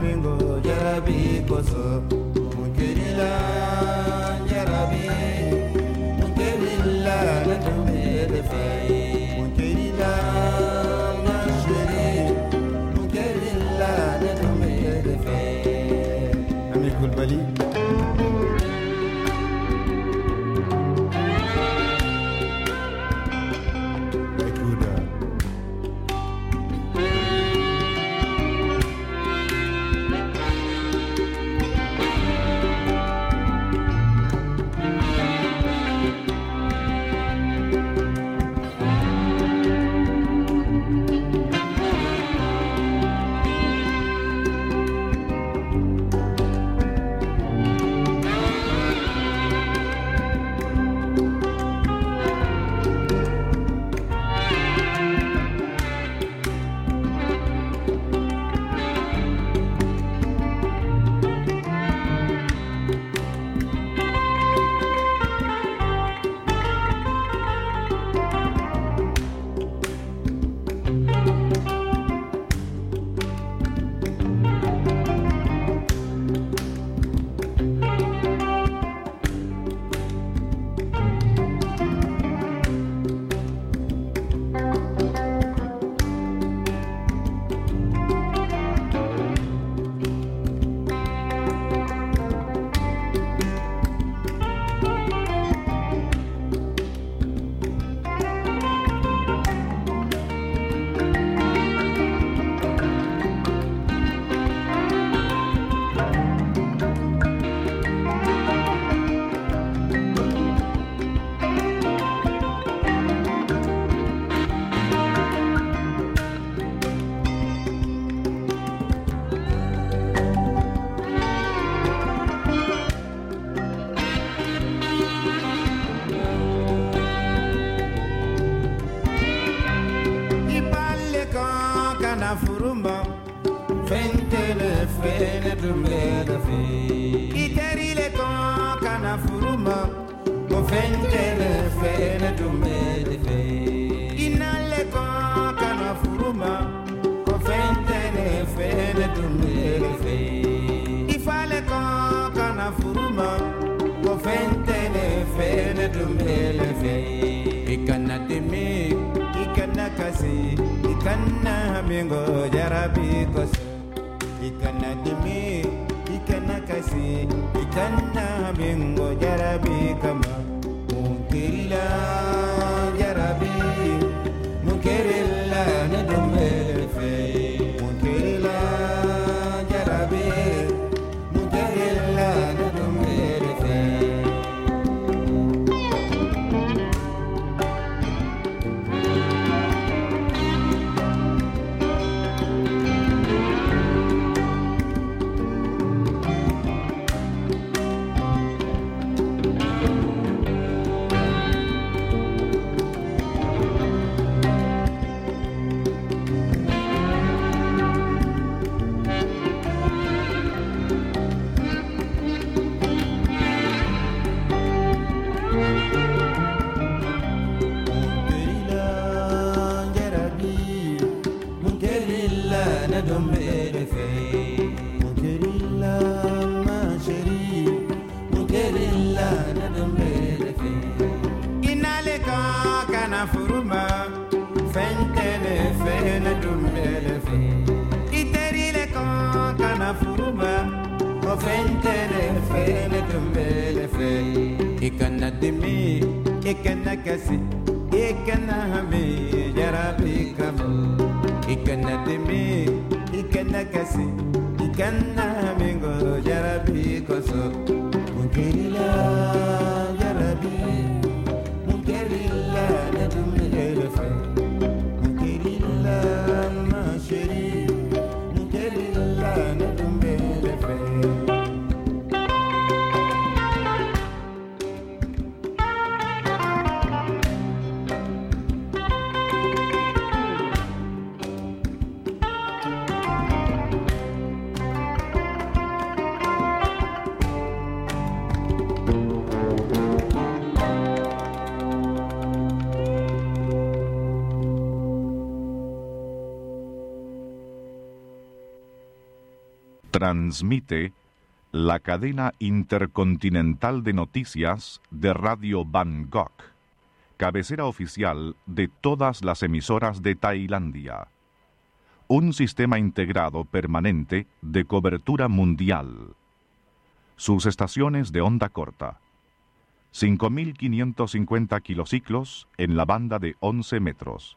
mingo, jarabi, poso, oh, mungirila. fentere fele tumbele fe ikana dimi ikana kasi ikana hami jarabi kamu ikana dimi ikana kasi ikana hami go jarabi koso mungirila Transmite la cadena intercontinental de noticias de Radio Bangkok, cabecera oficial de todas las emisoras de Tailandia. Un sistema integrado permanente de cobertura mundial. Sus estaciones de onda corta. 5.550 kilociclos en la banda de 11 metros.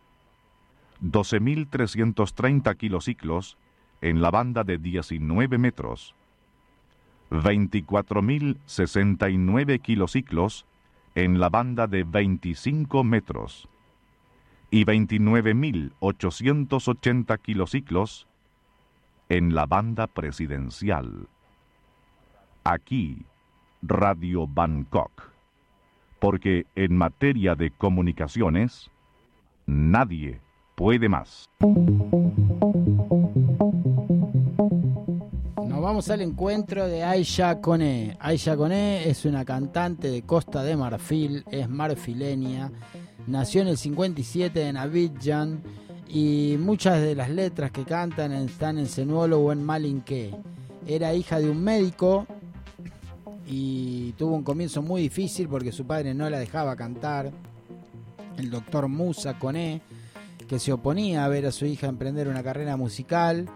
12.330 kilociclos en la banda de 19 metros. 24.069 kilociclos en la banda de 25 metros y 29.880 kilociclos en la banda presidencial. Aquí, Radio Bangkok, porque en materia de comunicaciones, nadie puede más. Nos vamos al encuentro de Aisha Cone. Aisha Cone es una cantante de Costa de Marfil, es marfileña, nació en el 57 en Abidjan y muchas de las letras que cantan están en Senuolo o en Malinqué. Era hija de un médico y tuvo un comienzo muy difícil porque su padre no la dejaba cantar. El doctor Musa Cone, que se oponía a ver a su hija emprender una carrera musical.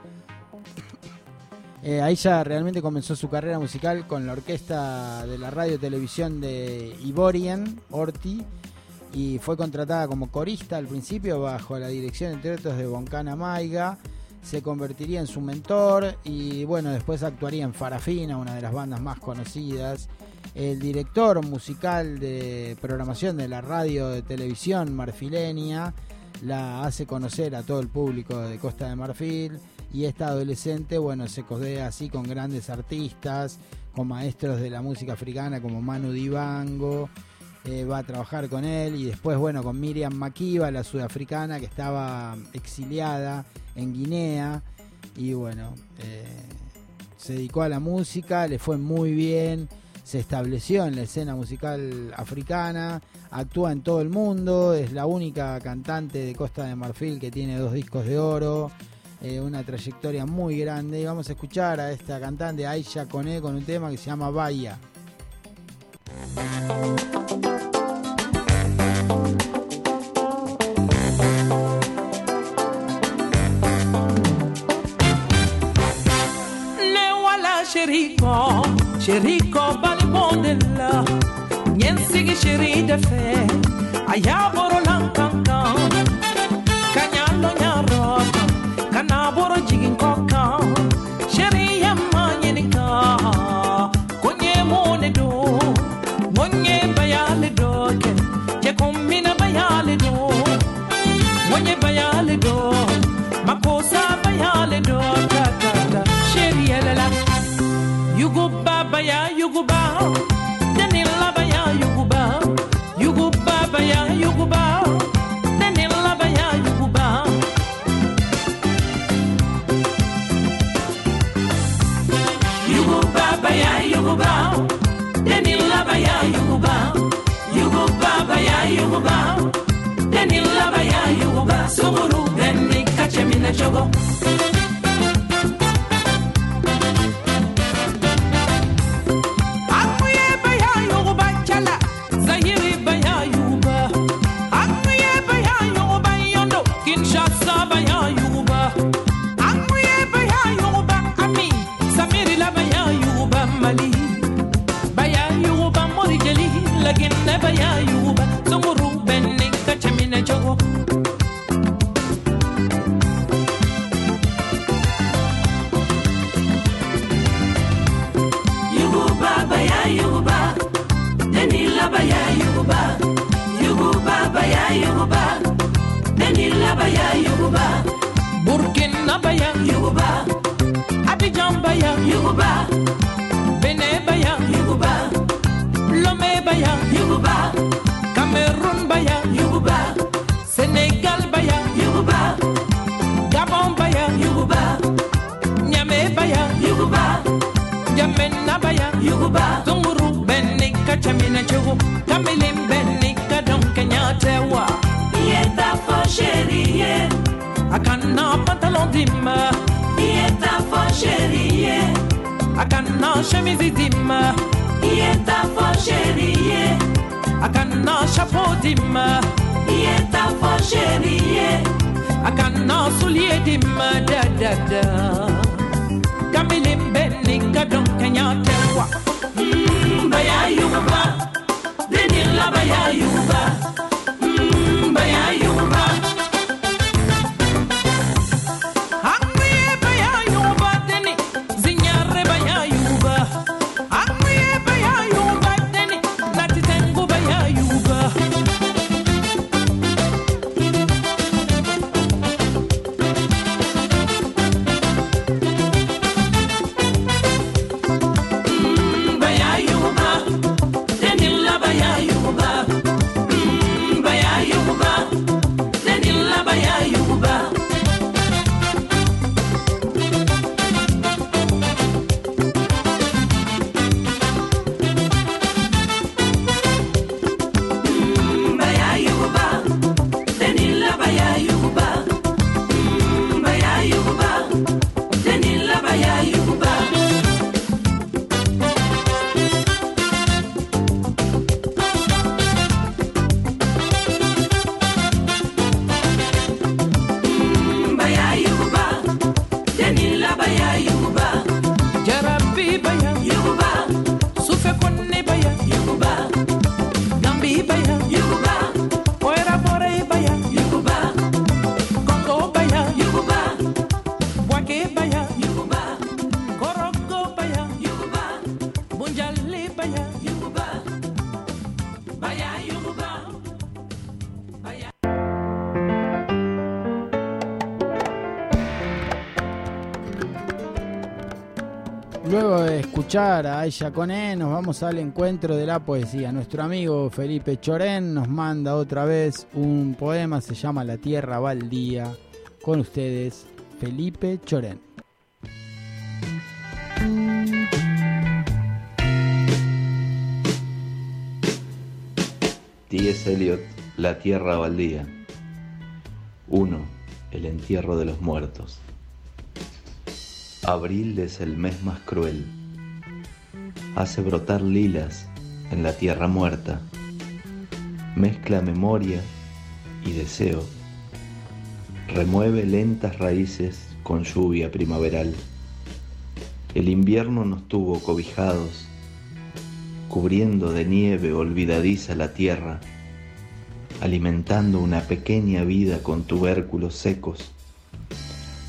Eh, ahí ya realmente comenzó su carrera musical con la orquesta de la radio televisión de Ivorian, Orti, y fue contratada como corista al principio bajo la dirección entre otros de Boncana Maiga. Se convertiría en su mentor y bueno, después actuaría en Farafina, una de las bandas más conocidas. El director musical de programación de la radio de televisión marfileña la hace conocer a todo el público de Costa de Marfil. Y esta adolescente, bueno, se codea así con grandes artistas, con maestros de la música africana como Manu Dibango, eh, va a trabajar con él. Y después, bueno, con Miriam Makiba, la sudafricana que estaba exiliada en Guinea. Y bueno, eh, se dedicó a la música, le fue muy bien, se estableció en la escena musical africana, actúa en todo el mundo, es la única cantante de Costa de Marfil que tiene dos discos de oro, eh, una trayectoria muy grande y vamos a escuchar a esta cantante Aisha Kone con un tema que se llama Bahía. Sheriko, Sheriko Nyen sigi shiri defe Aya boro jogo escuchar a Aisha Coné, nos vamos al encuentro de la poesía. Nuestro amigo Felipe Chorén nos manda otra vez un poema, se llama La Tierra Baldía. Con ustedes, Felipe Chorén. T.S. Eliot, La Tierra Baldía. 1. El entierro de los muertos. Abril es el mes más cruel. Hace brotar lilas en la tierra muerta. Mezcla memoria y deseo. Remueve lentas raíces con lluvia primaveral. El invierno nos tuvo cobijados, cubriendo de nieve olvidadiza la tierra, alimentando una pequeña vida con tubérculos secos.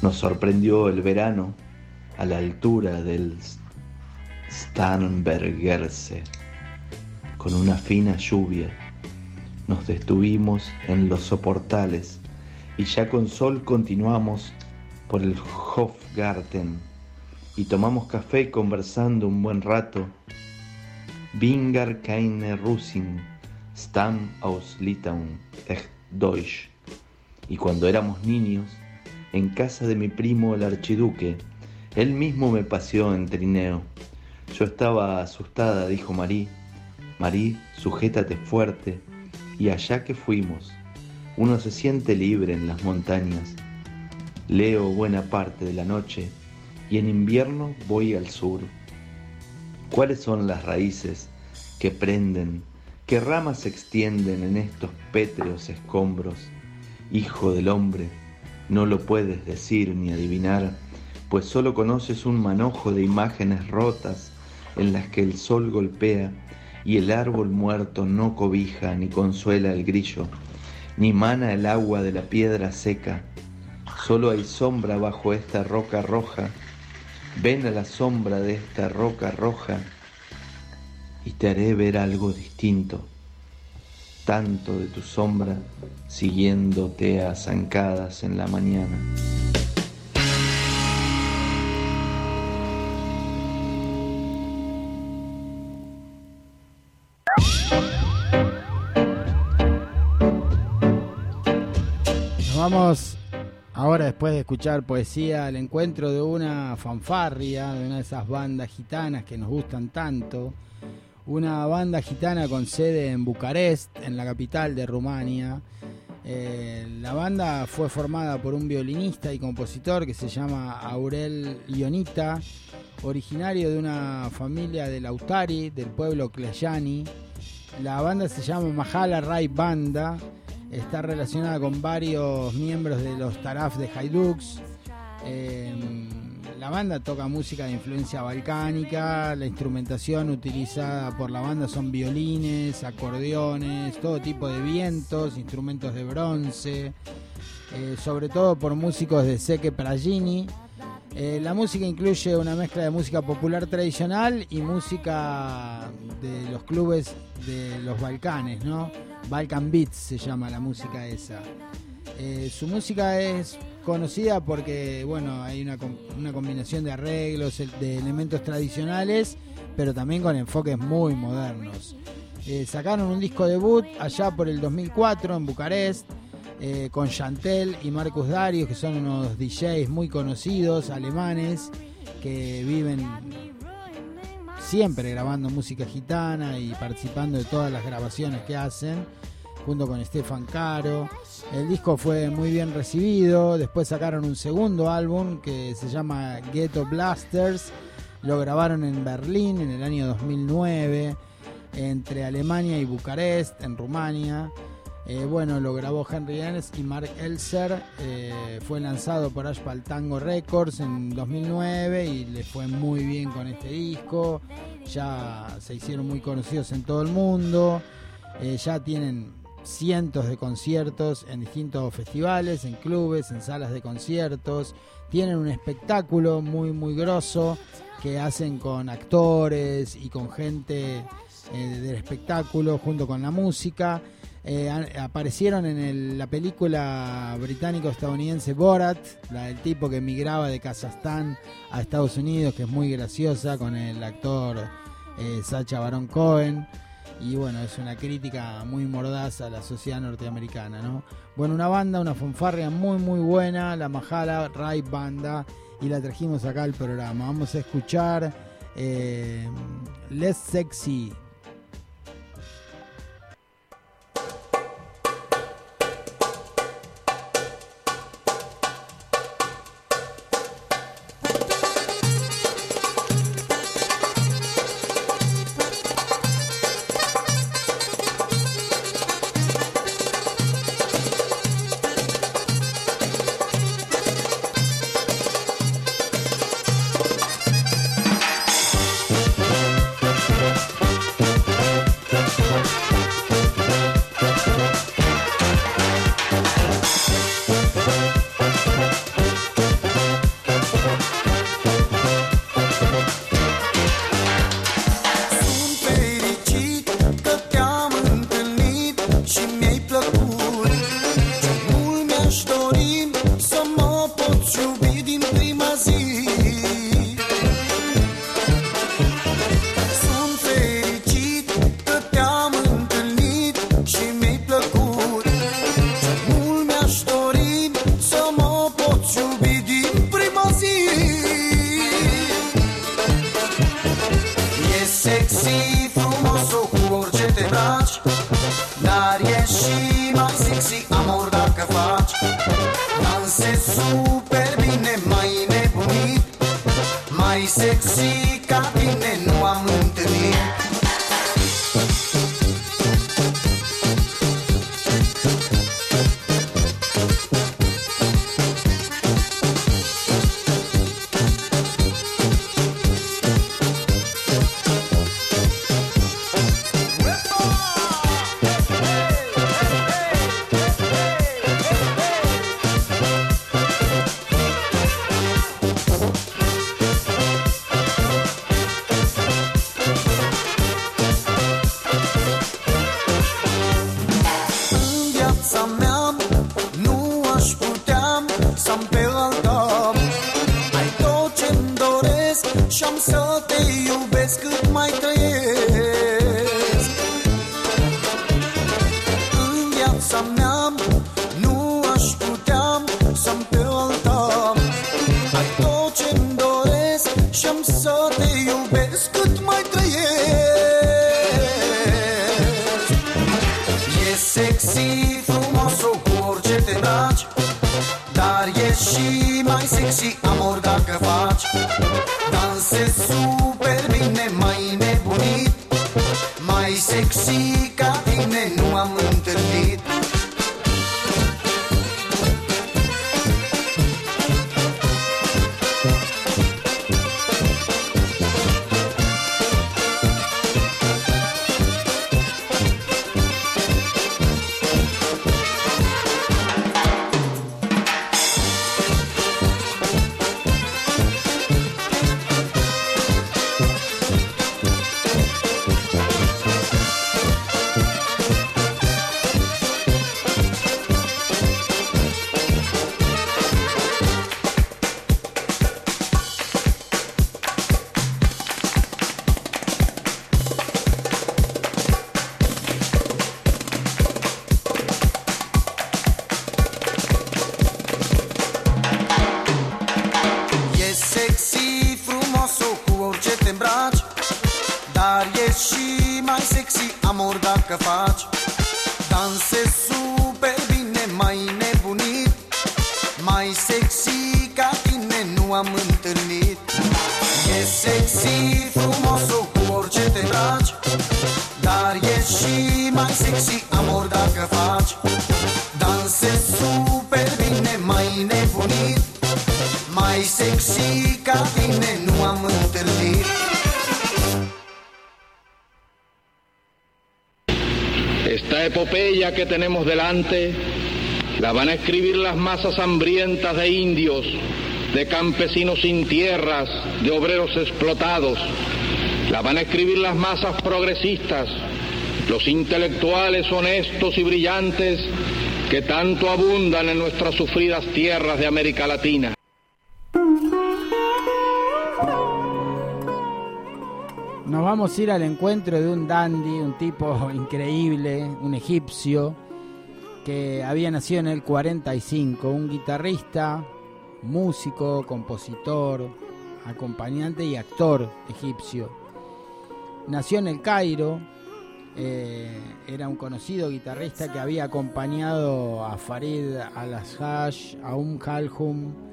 Nos sorprendió el verano a la altura del Starnbergerse, con una fina lluvia. Nos detuvimos en los soportales y ya con sol continuamos por el Hofgarten y tomamos café conversando un buen rato. Bingar keine Russin, Stamm aus Litauen, echt Deutsch. Y cuando éramos niños, en casa de mi primo el archiduque, él mismo me paseó en trineo. Yo estaba asustada, dijo Marí. Marí, sujétate fuerte. Y allá que fuimos, uno se siente libre en las montañas. Leo buena parte de la noche y en invierno voy al sur. ¿Cuáles son las raíces que prenden, qué ramas se extienden en estos pétreos escombros? Hijo del hombre, no lo puedes decir ni adivinar, pues solo conoces un manojo de imágenes rotas en las que el sol golpea y el árbol muerto no cobija ni consuela el grillo, ni mana el agua de la piedra seca. Solo hay sombra bajo esta roca roja. Ven a la sombra de esta roca roja y te haré ver algo distinto. Tanto de tu sombra siguiéndote a zancadas en la mañana. Vamos ahora, después de escuchar poesía, al encuentro de una fanfarria, de una de esas bandas gitanas que nos gustan tanto. Una banda gitana con sede en Bucarest, en la capital de Rumania. Eh, la banda fue formada por un violinista y compositor que se llama Aurel Ionita originario de una familia de Lautari, del pueblo Cleyani. La banda se llama Mahala Rai Banda. Está relacionada con varios miembros de los Taraf de Haidux. Eh, la banda toca música de influencia balcánica. La instrumentación utilizada por la banda son violines, acordeones, todo tipo de vientos, instrumentos de bronce. eh, sobre todo por músicos de Seque Pragini. Eh, la música incluye una mezcla de música popular tradicional y música de los clubes de los Balcanes, ¿no? Balkan Beats se llama la música esa. Eh, su música es conocida porque, bueno, hay una, com- una combinación de arreglos, de elementos tradicionales, pero también con enfoques muy modernos. Eh, sacaron un disco debut allá por el 2004 en Bucarest, eh, con Chantel y Marcus Darius, que son unos DJs muy conocidos, alemanes, que viven siempre grabando música gitana y participando de todas las grabaciones que hacen, junto con Stefan Caro. El disco fue muy bien recibido, después sacaron un segundo álbum que se llama Ghetto Blasters, lo grabaron en Berlín en el año 2009, entre Alemania y Bucarest, en Rumania. Eh, bueno, lo grabó Henry Ernst y Mark Elser. eh, fue lanzado por Ashpal Tango Records en 2009 y le fue muy bien con este disco. Ya se hicieron muy conocidos en todo el mundo. Eh, ya tienen cientos de conciertos en distintos festivales, en clubes, en salas de conciertos. Tienen un espectáculo muy, muy grosso que hacen con actores y con gente del espectáculo junto con la música. Eh, aparecieron en la película británico-estadounidense Borat, la del tipo que emigraba de Kazajstán a Estados Unidos, que es muy graciosa, con el actor eh, Sacha Baron Cohen. Y bueno, es una crítica muy mordaza a la sociedad norteamericana, ¿no? Bueno, una banda, una fanfarria muy, muy buena, la Mahala Rai Banda, y la trajimos acá al programa. Vamos a escuchar eh, Less Sexy tenemos delante la van a escribir las masas hambrientas de indios, de campesinos sin tierras, de obreros explotados. La van a escribir las masas progresistas, los intelectuales honestos y brillantes que tanto abundan en nuestras sufridas tierras de América Latina. Vamos a ir al encuentro de un dandy, un tipo increíble, un egipcio, que había nacido en el 45, un guitarrista, músico, compositor, acompañante y actor egipcio. Nació en el Cairo, eh, era un conocido guitarrista que había acompañado a Farid al-Ashaj, a Um Kalhum,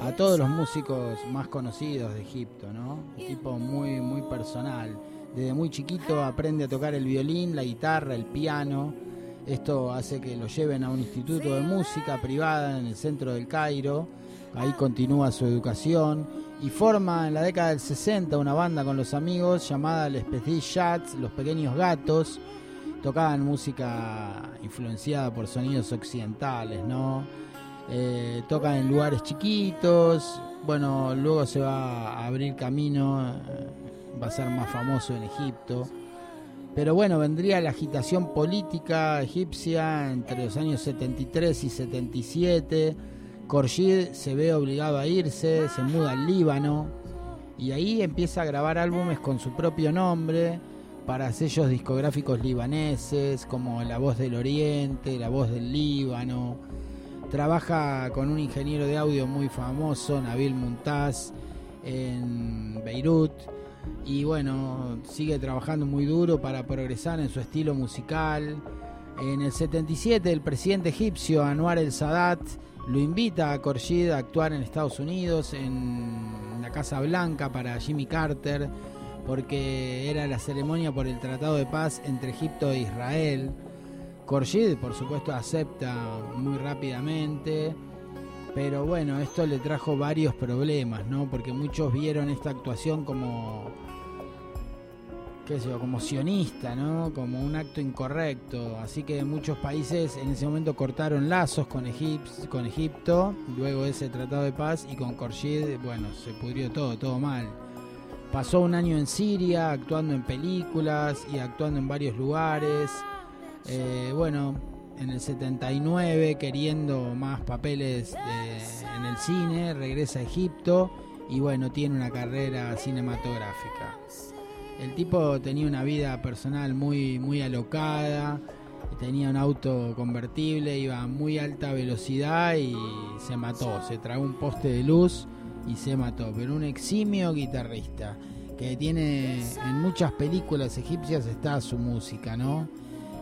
a todos los músicos más conocidos de Egipto, ¿no? Un tipo muy, muy personal. Desde muy chiquito aprende a tocar el violín, la guitarra, el piano. Esto hace que lo lleven a un instituto de música privada en el centro del Cairo. Ahí continúa su educación y forma en la década del 60 una banda con los amigos llamada Les Petits Chats, Los Pequeños Gatos. Tocaban música influenciada por sonidos occidentales, ¿no? Eh, tocan en lugares chiquitos, bueno, luego se va a abrir camino, eh, va a ser más famoso en Egipto. Pero bueno, vendría la agitación política egipcia entre los años 73 y 77. Khorshid se ve obligado a irse, se muda al Líbano y ahí empieza a grabar álbumes con su propio nombre para sellos discográficos libaneses como La Voz del Oriente, La Voz del Líbano. Trabaja con un ingeniero de audio muy famoso, Nabil Muntaz, en Beirut. Y bueno, sigue trabajando muy duro para progresar en su estilo musical. En el 77 el presidente egipcio Anwar el Sadat lo invita a Khorshid a actuar en Estados Unidos, en la Casa Blanca para Jimmy Carter, porque era la ceremonia por el Tratado de Paz entre Egipto e Israel. Khorshid, por supuesto, acepta muy rápidamente, pero bueno, esto le trajo varios problemas, ¿no? Porque muchos vieron esta actuación como, qué sé yo, como sionista, ¿no? Como un acto incorrecto. Así que muchos países en ese momento cortaron lazos con, Egip- con Egipto, luego de ese tratado de paz, y con Khorshid, bueno, se pudrió todo, todo mal. Pasó un año en Siria, actuando en películas y actuando en varios lugares. Eh, bueno, en el 79, queriendo más papeles de- en el cine, regresa a Egipto y bueno, tiene una carrera cinematográfica. El tipo tenía una vida personal muy, muy alocada, tenía un auto convertible, iba a muy alta velocidad y se mató, se tragó un poste de luz y se mató, pero un eximio guitarrista que tiene en muchas películas egipcias está su música, ¿no?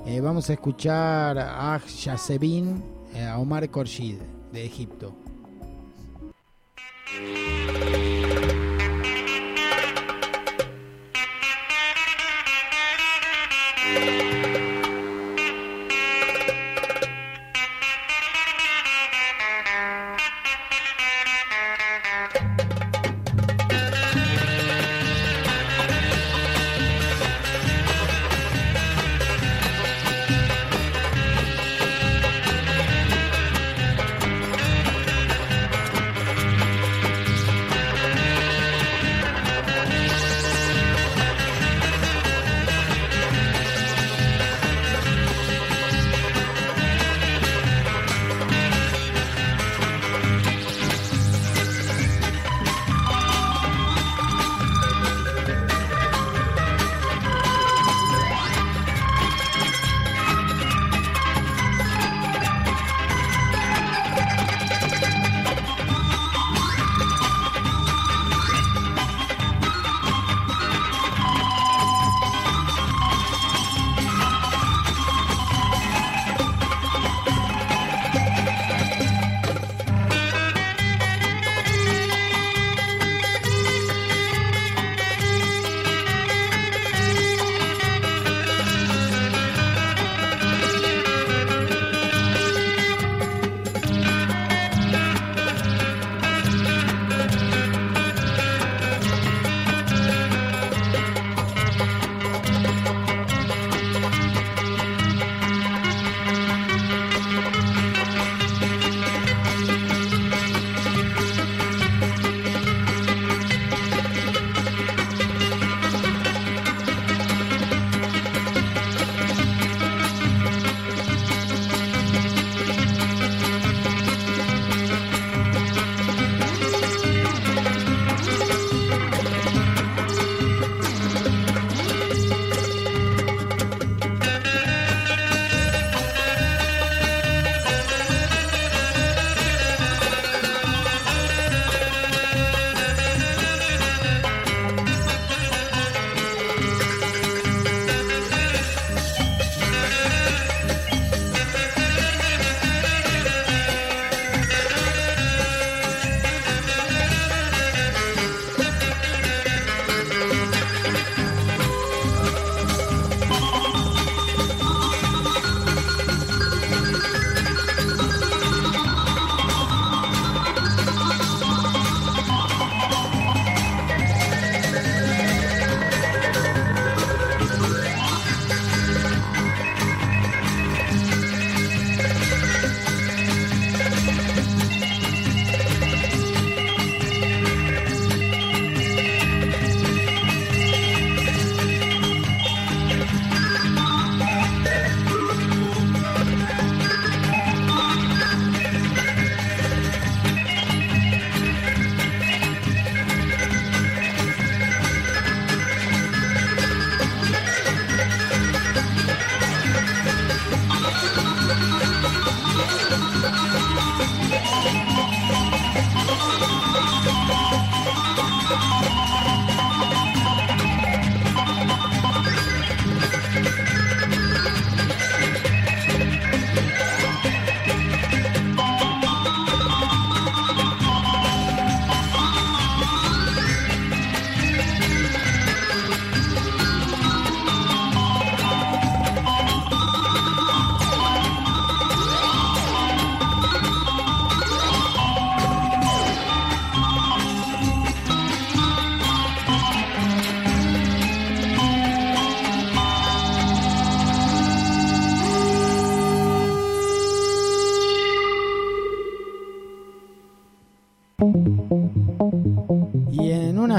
Eh, vamos a escuchar a Yasebin, eh, a Omar Khorshid de Egipto.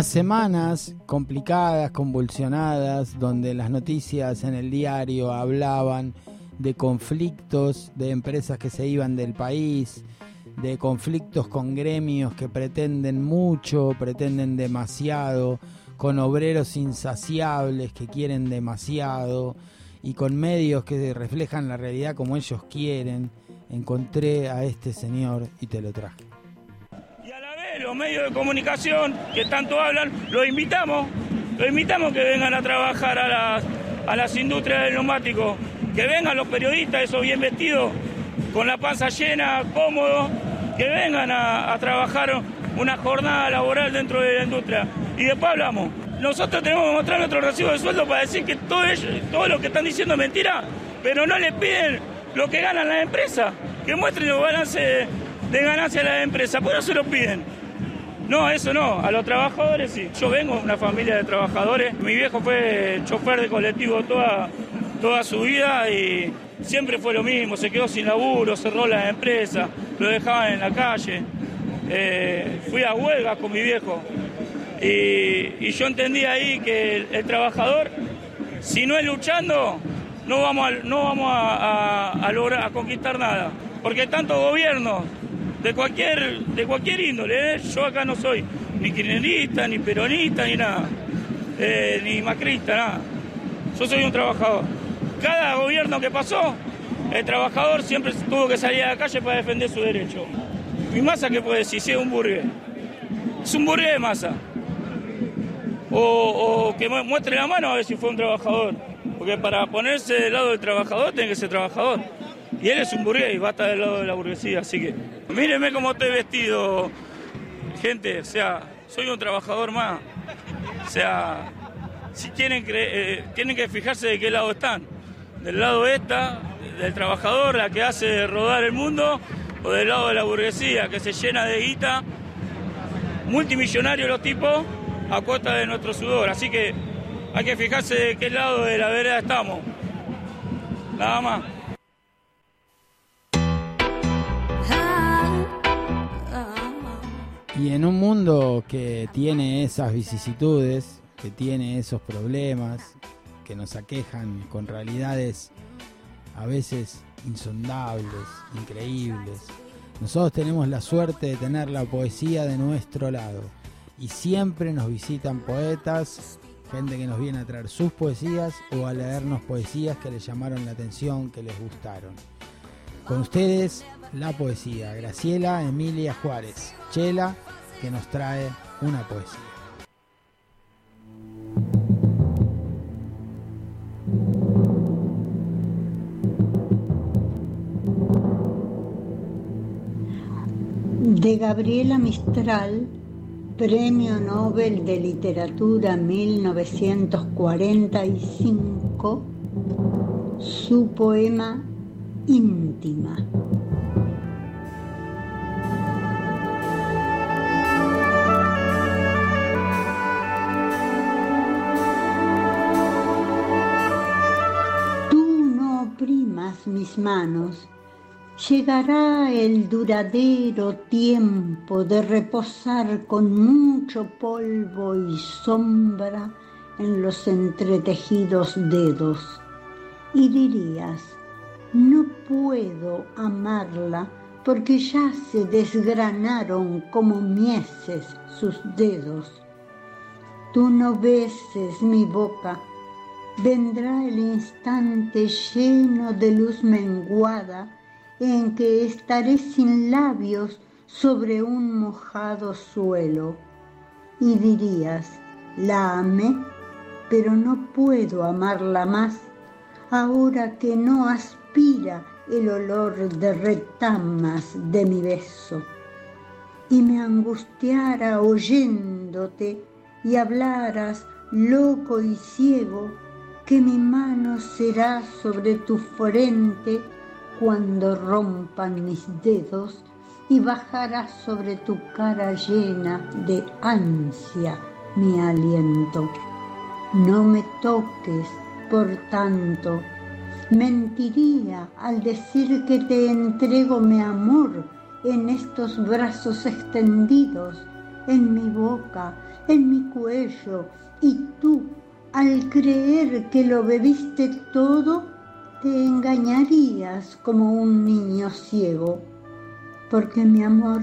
Semanas complicadas, convulsionadas, donde las noticias en el diario hablaban de conflictos de empresas que se iban del país, de conflictos con gremios que pretenden mucho, pretenden demasiado, con obreros insaciables que quieren demasiado y con medios que reflejan la realidad como ellos quieren, encontré a este señor y te lo traje. Medios de comunicación que tanto hablan, los invitamos, los invitamos que vengan a trabajar a las, a las industrias del neumático, que vengan los periodistas, esos bien vestidos, con la panza llena, cómodos, que vengan a, a trabajar una jornada laboral dentro de la industria. Y después hablamos. Nosotros tenemos que mostrar nuestro recibo de sueldo para decir que todo, ello- todo lo que están diciendo es mentira, pero no le piden lo que ganan las empresas, que muestren los balances de ganancia de las empresas, por eso se lo piden. No, eso no, a los trabajadores sí. Yo vengo de una familia de trabajadores, mi viejo fue chofer de colectivo toda, toda su vida y siempre fue lo mismo, se quedó sin laburo, cerró la empresa, lo dejaban en la calle. Eh, fui a huelga con mi viejo y, yo entendí ahí que el, trabajador, si no es luchando, no vamos a, no vamos a- a lograr a conquistar nada. Porque tanto gobierno de cualquier, de cualquier índole, ¿eh? yo acá no soy ni kirchnerista, ni peronista, ni nada, eh, ni macrista, nada. Yo soy un trabajador. Cada gobierno que pasó, el trabajador siempre tuvo que salir a la calle para defender su derecho. ¿Y masa qué puede decir? Si es un burgués. Es un burgués de masa. O, o que mu- muestre la mano a ver si fue un trabajador. Porque para ponerse del lado del trabajador tiene que ser trabajador. Y él es un burgués y va a estar del lado de la burguesía. Así que mírenme cómo estoy vestido, gente. O sea, soy un trabajador más. O sea, si tienen, que, tienen que fijarse de qué lado están. Del lado esta, del trabajador, la que hace rodar el mundo, o del lado de la burguesía, que se llena de guita, multimillonarios los tipos, a costa de nuestro sudor. Así que hay que fijarse de qué lado de la vereda estamos. Nada más. Y en un mundo que tiene esas vicisitudes, que tiene esos problemas, que nos aquejan con realidades a veces insondables, increíbles, nosotros tenemos la suerte de tener la poesía de nuestro lado. Y siempre nos visitan poetas, gente que nos viene a traer sus poesías o a leernos poesías que les llamaron la atención, que les gustaron. Con ustedes, la poesía. Graciela Emilia Juárez, Chela, que nos trae una poesía. De Gabriela Mistral, Premio Nobel de Literatura 1945, su poema Íntima. Mis manos, llegará el duradero tiempo de reposar con mucho polvo y sombra en los entretejidos dedos. Y dirías, no puedo amarla porque ya se desgranaron como mieses sus dedos. Tú no beses mi boca, vendrá el instante lleno de luz menguada en que estaré sin labios sobre un mojado suelo. Y dirías, la amé, pero no puedo amarla más, ahora que no aspira el olor de retamas de mi beso. Y me angustiara oyéndote y hablaras loco y ciego, que mi mano será sobre tu frente cuando rompan mis dedos y bajará sobre tu cara llena de ansia mi aliento. No me toques, por tanto, mentiría al decir que te entrego mi amor en estos brazos extendidos, en mi boca, en mi cuello, y tú, al creer que lo bebiste todo, te engañarías como un niño ciego, porque mi amor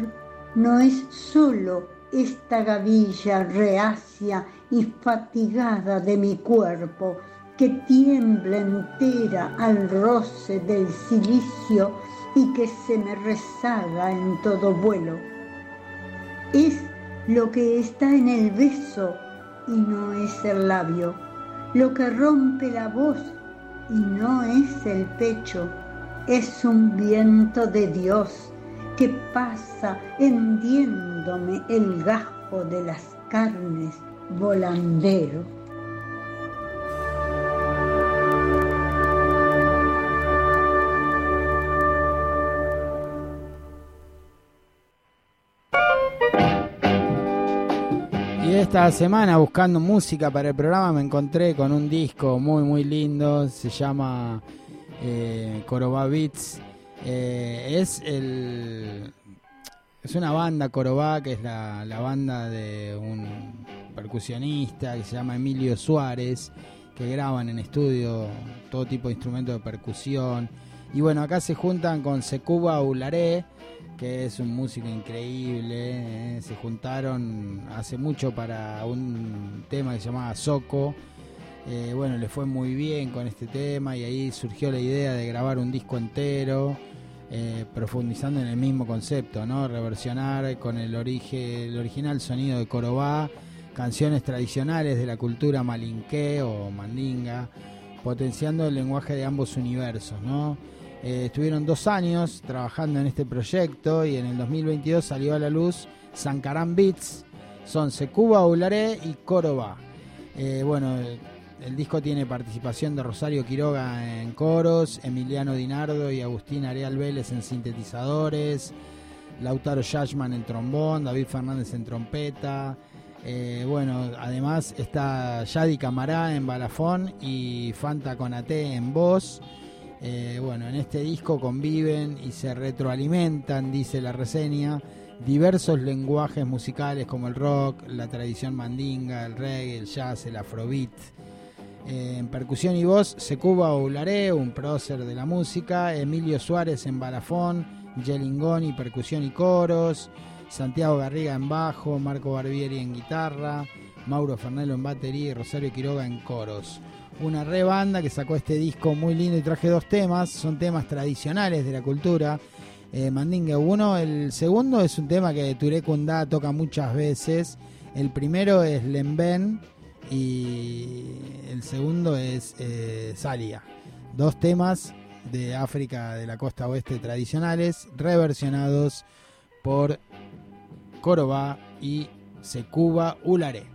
no es solo esta gavilla reacia y fatigada de mi cuerpo que tiembla entera al roce del silicio y que se me rezaga en todo vuelo. Es lo que está en el beso y no es el labio, lo que rompe la voz y no es el pecho, es un viento de Dios que pasa hendiéndome el gajo de las carnes volandero. Esta semana buscando música para el programa me encontré con un disco muy muy lindo, se llama eh, Coroba Beats. Eh, es el es una banda Corobá que es la, la banda de un percusionista que se llama Emilio Suárez que graban en estudio todo tipo de instrumentos de percusión y bueno acá se juntan con Secuba Ularé que es un músico increíble. eh, Se juntaron hace mucho para un tema que se llamaba Soco. Eh, bueno, le fue muy bien con este tema y ahí surgió la idea de grabar un disco entero, eh, profundizando en el mismo concepto, ¿no? Reversionar con el, origen, el original sonido de Corobá, canciones tradicionales de la cultura malinqué o mandinga, potenciando el lenguaje de ambos universos, ¿no? Eh, estuvieron dos años trabajando en este proyecto y en el 2022 salió a la luz Sankarán Beats, son Secuba Ularé y Córdoba. Eh, bueno, el, disco tiene participación de Rosario Quiroga en coros, Emiliano Dinardo y Agustín Areal Vélez en sintetizadores, Lautaro Yashman en trombón, David Fernández en trompeta. Eh, bueno, además está Yadi Camará en balafón y Fanta Conate en voz. Eh, bueno, en este disco conviven y se retroalimentan, dice la reseña, diversos lenguajes musicales como el rock, la tradición mandinga, el reggae, el jazz, el afrobeat. Eh, en percusión y voz, Secuba Oularé, un prócer de la música, Emilio Suárez en balafón, Gelingoni, percusión y coros, Santiago Garriga en bajo, Marco Barbieri en guitarra, Mauro Fernelo en batería y Rosario Quiroga en coros una re banda que sacó este disco muy lindo y traje dos temas, son temas tradicionales de la cultura. Eh, Mandinga uno, el segundo es un tema que Ture Kundá toca muchas veces. El primero es Lemben y el segundo es eh, Salia. Dos temas de África de la costa oeste tradicionales, reversionados por Córdoba y Secuba Ularé.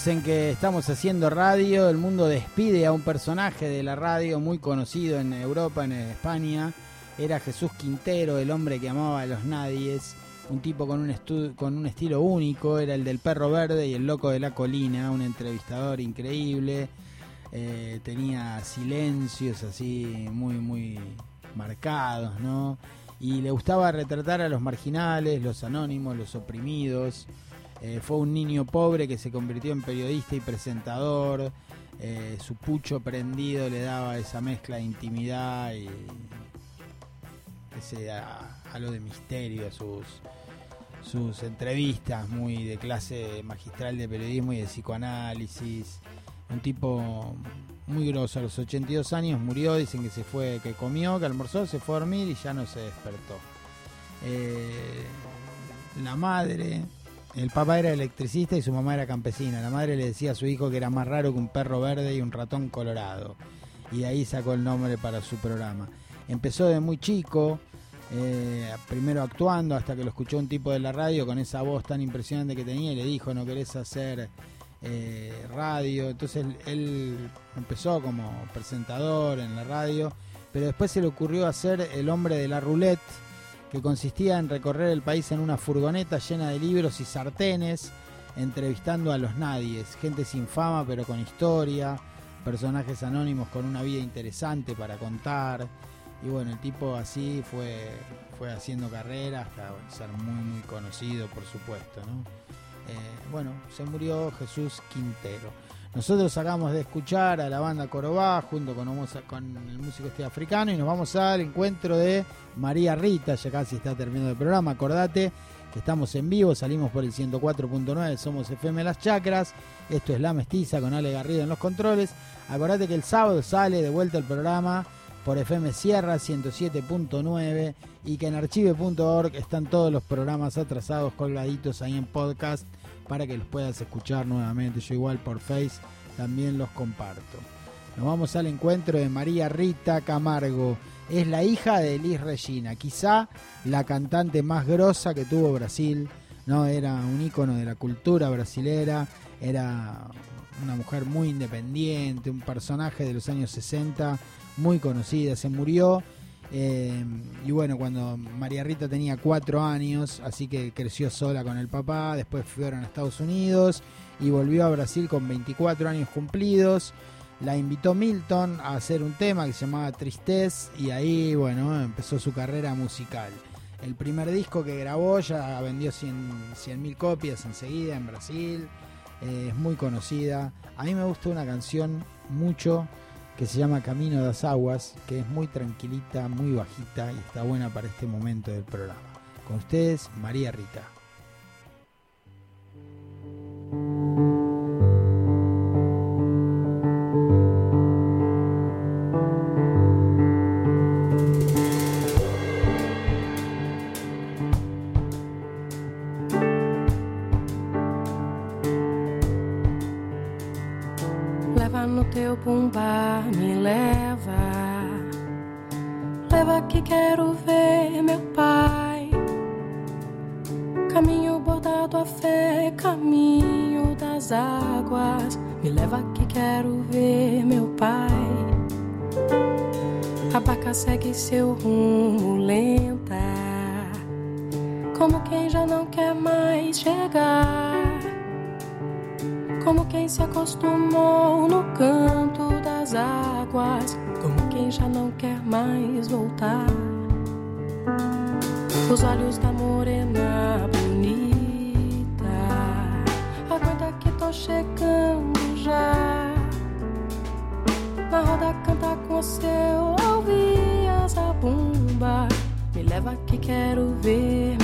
Momentos en que estamos haciendo radio, el mundo despide a un personaje de la radio muy conocido en Europa, en España. Era Jesús Quintero, el hombre que amaba a los nadies, un tipo con un, con un estilo único, era el del perro verde y el loco de la colina, un entrevistador increíble. Eh, tenía silencios así muy, muy marcados, ¿no? Y le gustaba retratar a los marginales, los anónimos, los oprimidos. Eh, fue un niño pobre que se convirtió en periodista y presentador. Eh, su pucho prendido le daba esa mezcla de intimidad y ese halo de misterio sus, sus entrevistas muy de clase magistral de periodismo y de psicoanálisis. Un tipo muy grosso, a los 82 años murió, dicen que se fue, que comió, que almorzó, se fue a dormir y ya no se despertó. Eh, la madre, el papá era electricista y su mamá era campesina. La madre le decía a su hijo que era más raro que un perro verde y un ratón colorado. Y de ahí sacó el nombre para su programa. Empezó de muy chico, eh, primero actuando hasta que lo escuchó un tipo de la radio con esa voz tan impresionante que tenía y le dijo, no querés hacer eh, radio. Entonces él, empezó como presentador en la radio, pero después se le ocurrió hacer el hombre de la roulette, que consistía en recorrer el país en una furgoneta llena de libros y sartenes, entrevistando a los nadies, gente sin fama pero con historia, personajes anónimos con una vida interesante para contar. Y bueno, el tipo así fue, fue haciendo carrera hasta ser muy, muy conocido, por supuesto. ¿no? Eh, bueno, se murió Jesús Quintero. Nosotros acabamos de escuchar a la banda Corobá junto con, el músico este africano y nos vamos al encuentro de María Rita, ya casi está terminando el programa, acordate que estamos en vivo, salimos por el 104.9, somos FM Las Chacras, esto es La Mestiza con Ale Garrido en los controles, acordate que el sábado sale de vuelta el programa por FM Sierra 107.9 y que en archive.org están todos los programas atrasados colgaditos ahí en podcast para que los puedas escuchar nuevamente. Yo igual por Face también los comparto. Nos vamos al encuentro de María Rita Camargo. Es la hija de Elis Regina, quizá la cantante más grosa que tuvo Brasil. No, era un ícono de la cultura brasilera, era una mujer muy independiente, un personaje de los años 60 muy conocida. Se murió eh, y bueno, cuando María Rita tenía cuatro años, así que creció sola con el papá, después fueron a Estados Unidos y volvió a Brasil con 24 años cumplidos. La invitó Milton a hacer un tema que se llamaba Tristez y ahí, bueno, empezó su carrera musical. El primer disco que grabó ya vendió 100 mil copias enseguida en Brasil, eh, es muy conocida. A mí me gusta una canción mucho que se llama Camino de las Aguas, que es muy tranquilita, muy bajita y está buena para este momento del programa. Con ustedes, María Rita. Teu bumbá, me leva. Leva que quero ver meu pai. Caminho bordado a fé, caminho das águas. Me leva que quero ver meu pai. A barca segue seu rumo lenta, como quem já não quer mais chegar. Como quem se acostumou no canto das águas, como quem já não quer mais voltar. Os olhos da morena bonita, aguenta que tô chegando já. Na roda canta com seu ouvir essa bomba, me leva que quero ver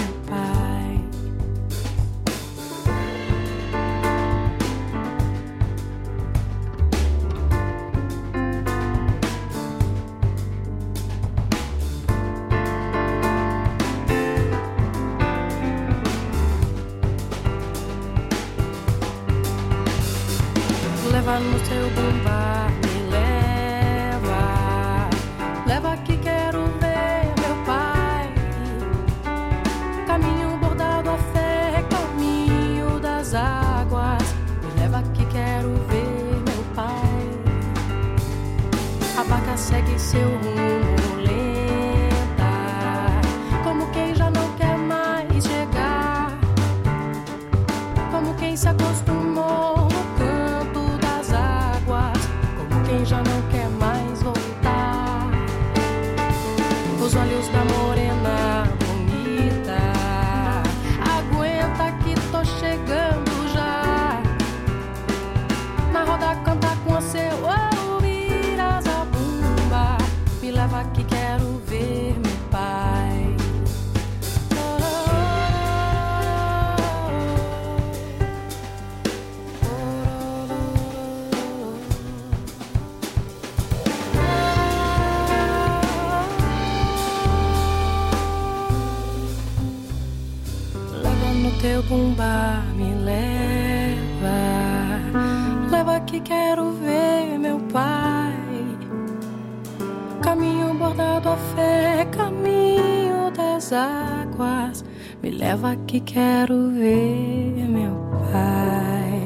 que quero ver meu pai.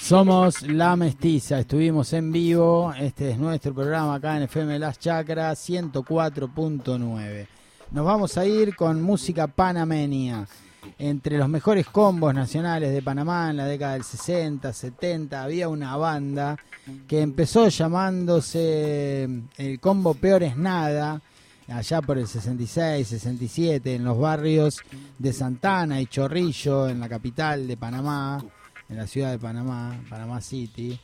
Somos La Mestiza, estuvimos en vivo, este es nuestro programa acá en FM Las Chacras 104.9. Nos vamos a ir con música panameña, entre los mejores combos nacionales de Panamá en la década del 60, 70, había una banda que empezó llamándose el combo Peor es Nada, allá por el 66, 67, en los barrios de Santana y Chorrillo, en la capital de Panamá en la ciudad de Panamá, Panamá City.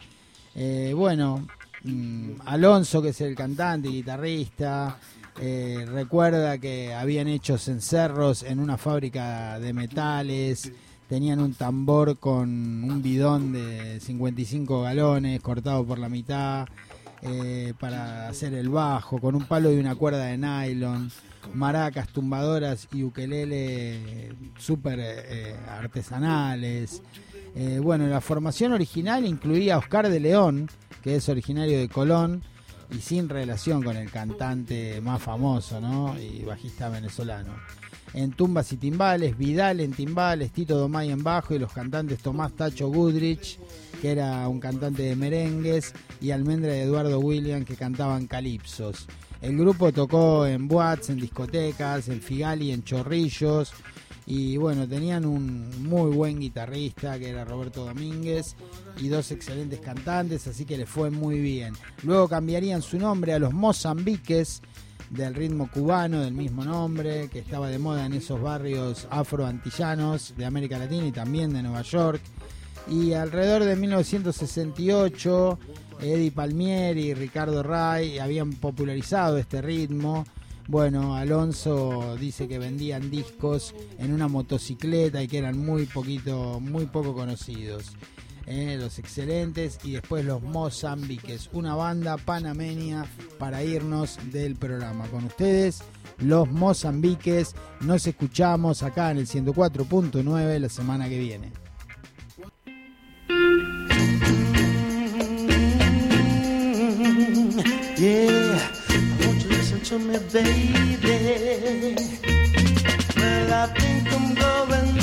Eh, bueno, mm, Alonso, que es el cantante y guitarrista, eh, recuerda que habían hecho cencerros en una fábrica de metales, tenían un tambor con un bidón de 55 galones cortado por la mitad eh, para hacer el bajo, con un palo y una cuerda de nylon, maracas, tumbadoras y ukelele súper eh, artesanales. Bueno, la formación original incluía a Oscar de León, que es originario de Colón y sin relación con el cantante más famoso, ¿no? Y bajista venezolano. En tumbas y timbales, Vidal en timbales, Tito Domay en bajo y los cantantes Tomás Tacho Goodrich, que era un cantante de merengues, y Almendra de Eduardo William, que cantaban calipsos. El grupo tocó en boates, en discotecas, en Figali, en Chorrillos, y bueno, tenían un muy buen guitarrista que era Roberto Domínguez y dos excelentes cantantes, así que les fue muy bien. Luego cambiarían su nombre a los Mozambiques del ritmo cubano del mismo nombre, que estaba de moda en esos barrios afroantillanos de América Latina y también de Nueva York. Y alrededor de 1968, Eddie Palmieri y Ricardo Ray habían popularizado este ritmo. Bueno, Alonso dice que vendían discos en una motocicleta y que eran muy poquito, muy poco conocidos. Eh, los excelentes y después los Mozambiques, una banda panameña para irnos del programa. Con ustedes, los Mozambiques, nos escuchamos acá en el 104.9 la semana que viene. Yeah, to me, baby? Well, I think I'm going